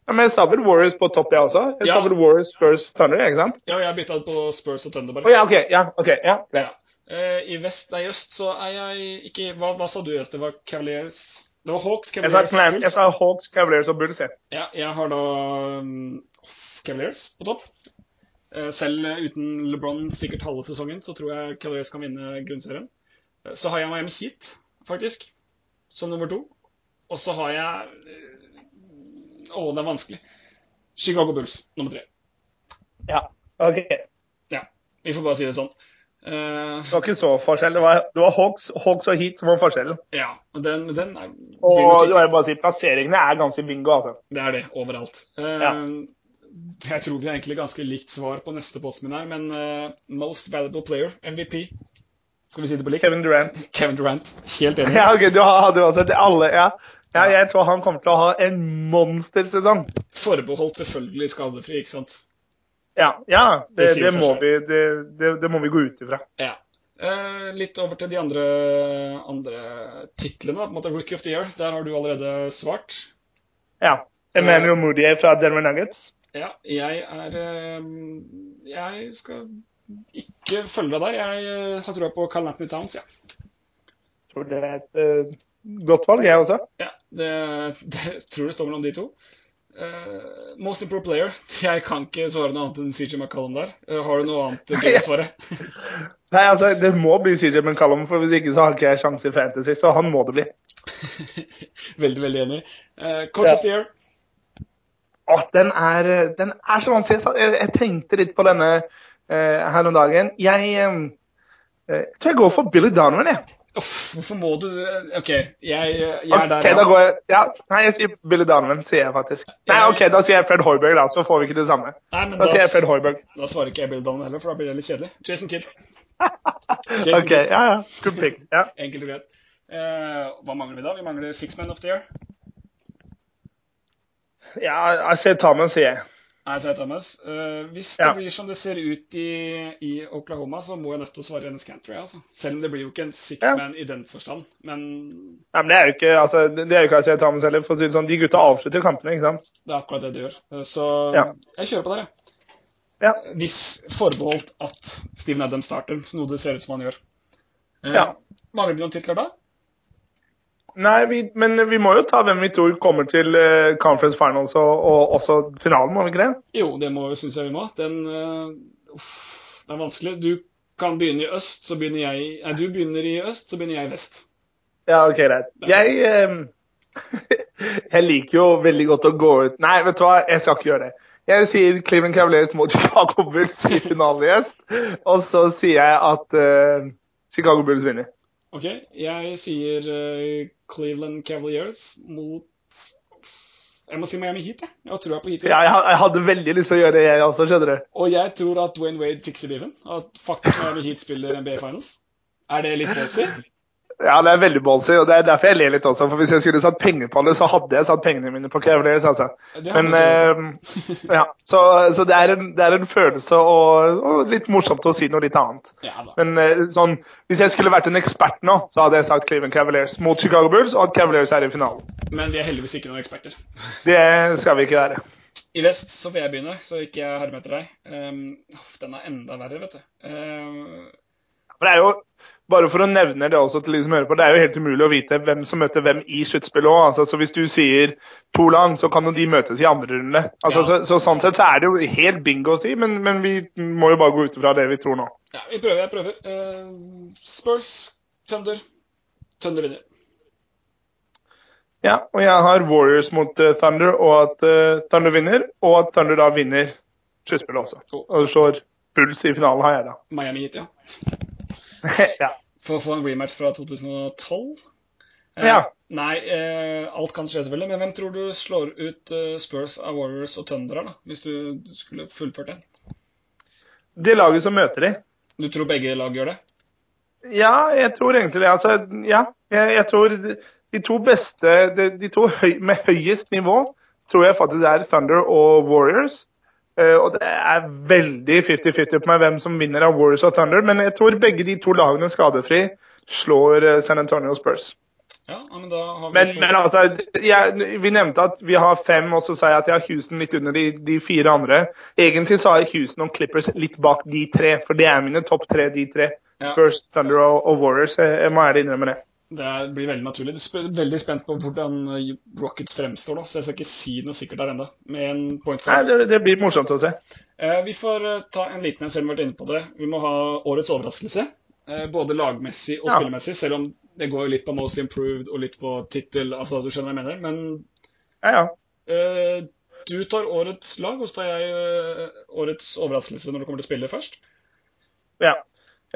Ja, men jeg sa vel Warriors på topp, jeg også? Jeg Ja. sa vel Warriors, Spurs, Thunder, ikke sant? Ja, jeg bytta på Spurs og Thunder, bare. Oh, ja, OK. Ja, ok, ja. Ja. Uh, I vest, nei, i øst så er jeg ikke Hva, hva sa du i øst? Det var Cavaliers Det var Hawks, Jeg sa, Cavaliers, Clan- jeg sa Hawks, Cavaliers og Bulls. jeg. Ja, jeg har da um, Cavaliers på topp. Eh, selv uten LeBron sikkert halve sesongen, så tror jeg Cavaliers kan vinne grunnserien. Eh, Så har jeg Miami Heat, faktisk, som nummer to. Og så har jeg eh, Å, det er vanskelig. Chicago Bulls, nummer tre. Ja, OK. Ja, vi får bare si det sånn. Uh, Det var ikke så forskjell. Det var, det var Hawks, Hawks og Heat som var forskjellen. ja, og den, den er Og du bare si, plasseringene er ganske bingo, altså. Det er det, overalt. Uh, Ja. Jeg tror vi har egentlig ganske likt svar på neste posten min her, men uh, Most Valuable Player, MVP. Skal vi si det på likt? Kevin Durant. Kevin Durant. Helt enig. Ja, ok, du hadde jo det alle, ja. Ja, jeg tror han kommer til å ha en monstersesong. Forbeholdt selvfølgelig skadefri, ikke sant? Ja, ja det, Det det, må vi, det, det, det må vi gå ut ifra. Ja. Eh, litt over til de andre, andre titlene. på en måte Rookie of the Year. Der har du allerede svart. Ja. Emmanuel Moody fra Denver Nuggets. Ja, jeg er eh, Jeg skal ikke følge deg der. Jeg eh, har trua på Carl Anthony Towns, ja. Tror det er et uh, godt valg, jeg også. ja det, det tror det står mellom de to. Uh, most improved player. Jeg kan ikke svare noe annet enn CJ McCallum der. Uh, har du noe annet gøy å svare? Nei, altså, Det må bli CJ McCallum, for hvis ikke så har ikke jeg sjanse i Fantasy. Så han må det bli. veldig, veldig enig. Uh, coach Ja. of the year. Åh, den er, den er så vanskelig. Jeg Jeg, tenkte litt på denne eh, her om dagen. Jeg, eh, tror jeg går for Billy Donovan, jeg. Uff, hvorfor må du OK, jeg, jeg er der, Ok, da går jeg, ja. Nei, jeg sier Billy Donovan, sier jeg faktisk. Nei, ok, Da sier jeg Fred Hoiberg, da, så får vi ikke det samme. Nei, men Da da, sier jeg Fred Hoiberg. da svarer ikke jeg Billy Donovan heller, for da blir det litt kjedelig. Jason Kidd. Jason Ok, ja, ja. Good pick. Ja. Enkelt og greit. Eh, hva mangler vi da? Vi mangler Six Men of the Year. Ja, jeg sier Thomas, sier jeg. Nei, sier Thomas. Uh, hvis det Ja. blir som det ser ut i, i Oklahoma, så må jeg nødt til å svare en Cantor. Altså. Selv om det blir jo ikke en six Ja. man i den forstand. Men Nei, men det er jo ikke altså, det er jo ikke jeg sier Thomas heller. For å si det sånn, De gutta avslutter kampene, ikke sant? det er akkurat det de gjør. Eh, Så Ja. jeg kjører på dere. Ja. Hvis forbeholdt at Steven Adams starter, noe det ser ut som han gjør. Uh, Ja. Mangler vi noen titler da? Nei, vi, men vi må jo ta hvem vi tror kommer til uh, Conference Finals og, og også finalen, må vi ikke det? Jo, det må syns jeg vi må. Den uh, uff, Den er vanskelig. Du kan begynne i øst, så begynner jeg Nei, du begynner i øst, så begynner jeg i vest. Ja, ok, greit. Jeg, uh, jeg liker jo veldig godt å gå ut Nei, vet du hva, jeg skal ikke gjøre det. Jeg sier Cleveland Cavaliers mot Chicago Bulls i finalen i øst. Og så sier jeg at Chicago Bulls vinner. OK, jeg sier eh, Cleveland Cavaliers mot Jeg må si Miami Heat, jeg. Jeg tror jeg på Heat. Ja, jeg, jeg hadde veldig lyst til å gjøre det, jeg også, skjønner du. Og jeg tror at Dwayne Wade fikser biffen. At faktisk Miami Heat spiller NBA Finals. Er det litt ballsy? Ja, det er veldig ballsy, og det er derfor jeg ler litt også. For hvis jeg skulle satt penger på det, så hadde jeg satt pengene mine på Cavaliers, altså. Men du eh, ja, så, så det, er en, det er en følelse og, og litt morsomt å si noe litt annet. Ja. Men eh, sånn, hvis jeg skulle vært en ekspert nå, så hadde jeg sagt Cleveland Cavaliers mot Chicago Bulls, og at Cavaliers er i finalen. Men vi er heldigvis ikke noen eksperter. Det skal vi ikke være. I vest så får jeg begynne, så ikke jeg hermer etter deg. Um, den er enda verre, vet du. Um, For det er jo, bare for å nevne det også til de som hører på, det er jo helt umulig å vite hvem som møter hvem i sluttspillet òg. Altså, så hvis du sier to land, så kan jo de møtes i andre runde. Altså, Ja. så, så sånn sett så er det jo helt bingo å si, men, men vi må jo bare gå ut ifra det vi tror nå. ja, vi prøver, jeg prøver. Uh, Spurs, Thunder. Thunder vinner. Ja, og jeg har Warriors mot uh, Thunder, og at uh, Thunder vinner, og at Thunder da vinner sluttspillet også. Og det står Bulls i finalen, har jeg da. Miami hit, ja. ja. For å få en rematch fra 2012. Eh, Ja. Nei, eh, alt kan skje selvfølgelig. Men hvem tror du slår ut eh, Spurs av Warriors og Thunder, da? Hvis du, skulle fullført det? Det laget som møter de. Du tror begge lag gjør det? Ja, jeg tror egentlig det. Altså, ja, jeg, jeg tror de, de to beste De, de to høy, med høyest nivå tror jeg faktisk er Thunder og Warriors. Eh, og det er veldig 50-50 på meg hvem som vinner av Warriors og Thunder, men jeg tror begge de to lagene skadefri slår eh, San Antonio Spurs. Ja, men da har vi Men, men altså, jeg, vi nevnte at vi har fem, og så sa jeg at jeg har Houston litt under de, de fire andre. Egentlig så har jeg Houston og Clippers litt bak de tre, for det er mine topp tre, de tre. Spurs, Thunder og, og Warriors. Jeg, jeg må ærlig innrømme det. Det blir veldig naturlig. Jeg er veldig spent på hvordan eh, Rockets fremstår nå, så jeg skal ikke si noe sikkert der ennå. Nei, det, det blir morsomt å se. Eh, vi får eh, ta en liten en, selv om vi har vært inne på det. Vi må ha årets overraskelse. Eh, både lagmessig og Ja. spillemessig, selv om det går litt på Most Improved og litt på tittel. Altså, du skjønner hva jeg mener. Men Ja, ja. eh, du tar årets lag, og så tar jeg årets overraskelse når det kommer til spillet først. ja.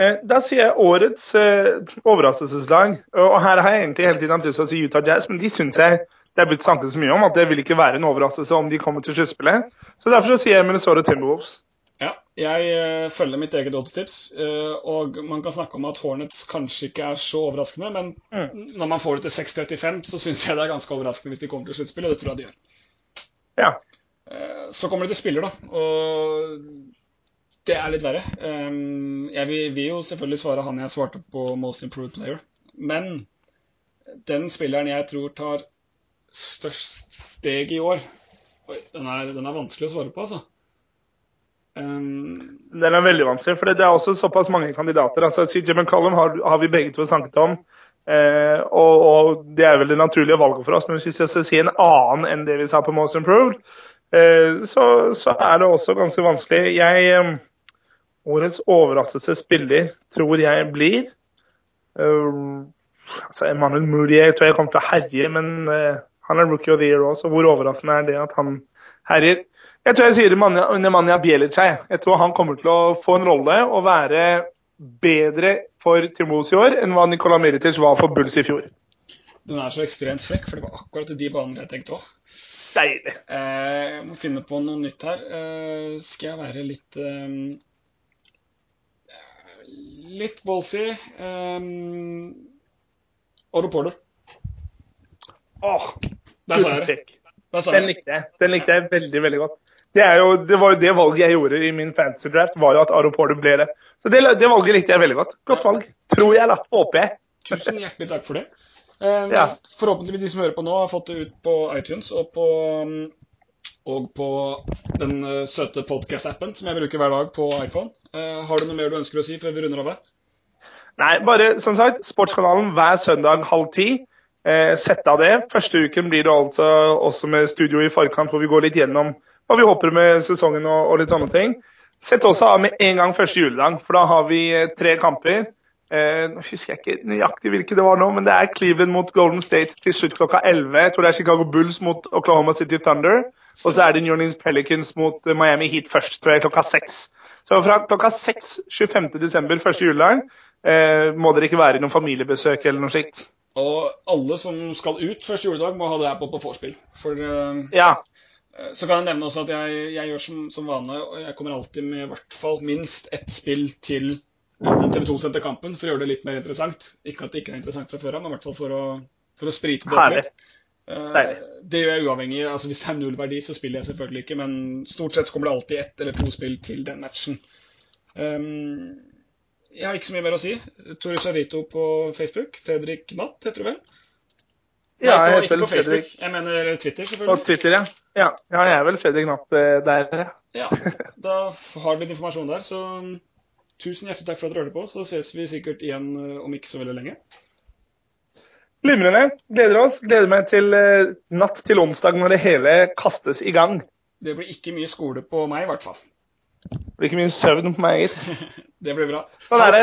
Eh, Da sier jeg årets eh, overraskelseslag. Og her har jeg egentlig hele tiden hatt lyst til å si Utah Jazz, men de syns jeg det er blitt snakket så mye om at det vil ikke være en overraskelse om de kommer til sluttspillet. Så derfor så sier jeg Minnesota Timberwolves. Ja, jeg uh, følger mitt eget oddstips, og man kan snakke om at Hornets kanskje ikke er så overraskende, men mm. når man får det til 6.35, så syns jeg det er ganske overraskende hvis de kommer til sluttspill, og det tror jeg de gjør. Ja. Så kommer det til spiller, da, og det er litt verre. Um, jeg vil, jo selvfølgelig svare han jeg svarte på Most Improved Player, men den spilleren jeg tror tar størst steg i år Oi, den er, den er vanskelig å svare på, altså. Um, den er veldig vanskelig, for det er også såpass mange kandidater. altså CJ McCollum har, har, vi begge to snakket om, eh, og, og, det er vel det naturlige valget for oss. Men hvis jeg skal si en annen enn det vi sa på Most Improved, eh, så, så, er det også ganske vanskelig. Jeg, eh, årets overraskelsesspiller tror jeg blir uh, altså Emmanuel Mourier tror jeg kommer til å herje, men uh, han er rookie of the year også. Hvor overraskende er det at han herjer? Jeg tror jeg sier Nemanja Bjelica. Jeg tror han kommer til å få en rolle og være bedre for Timos i år enn hva Nikola Miritic var for Bulls i fjor. Den er så ekstremt frekk, for det var akkurat de banene jeg tenkte òg. Deilig. Eh, jeg må finne på noe nytt her. Eh, skal jeg være litt eh, Litt ballsy. Um, og reporter. Åh, Der sa jeg det. Den likte jeg. Den likte jeg veldig, veldig godt. Det, jo, det, var jo det valget jeg gjorde i min fantasy draft, var jo at Aroporto ble det. Så det, det, valget likte jeg veldig godt. Godt valg. Tror jeg, da. Håper jeg. Tusen hjertelig takk for det. Um, ja. Forhåpentligvis de som hører på nå, har fått det ut på iTunes og på, og på den uh, søte podcast-appen som jeg bruker hver dag på iPhone. Eh, har du noe mer du ønsker å si før vi runder av? Nei, bare som sagt, Sportskanalen hver søndag halv ti. Eh, sett av det. Første uken blir det altså også med studio i forkant, hvor vi går litt gjennom hva vi håper med sesongen og, og litt andre ting. Sett også av med en gang første juledag, for da har vi eh, tre kamper. Eh, nå husker jeg ikke nøyaktig hvilke det var nå, men det er Cleveland mot Golden State til slutt klokka 11. Jeg tror det er Chicago Bulls mot Oklahoma City Thunder. Og så er det New Orleans Pelicans mot eh, Miami Heat først, tror jeg, klokka 6. Så fra klokka 6 25.12. første juledag eh, må dere ikke være i noen familiebesøk eller noe slikt. Og alle som skal ut første juledag, må ha det her på på vorspiel. For eh, ja. Eh, så kan jeg nevne også at jeg, jeg gjør som, som, vane, og jeg kommer alltid med i hvert fall minst ett spill til den TV 2-sendte kampen for å gjøre det litt mer interessant. Ikke at det ikke er interessant fra før av, men i hvert fall for å, for å sprite det litt. Uh, det gjør jeg uavhengig. altså Hvis det er null verdi, så spiller jeg selvfølgelig ikke, men stort sett så kommer det alltid ett eller to spill til den matchen. Um, jeg har ikke så mye mer å si. Tore Charito på Facebook. Fredrik Natt heter du vel? Ja, Nei, på, ikke på Facebook. Jeg mener Twitter, selvfølgelig. På Twitter, ja. ja. ja jeg er vel Fredrik Natt eh, der. Ja, da har vi litt informasjon der. Så tusen hjertelig takk for at du hørte på. Så ses vi sikkert igjen eh, om ikke så veldig lenge. Glimrende. Gleder oss. Gleder meg til uh, natt til onsdag når det hele kastes i gang. Det blir ikke mye skole på meg, i hvert fall. Det blir ikke mye søvn på meg, gitt. det blir bra. Sånn er det.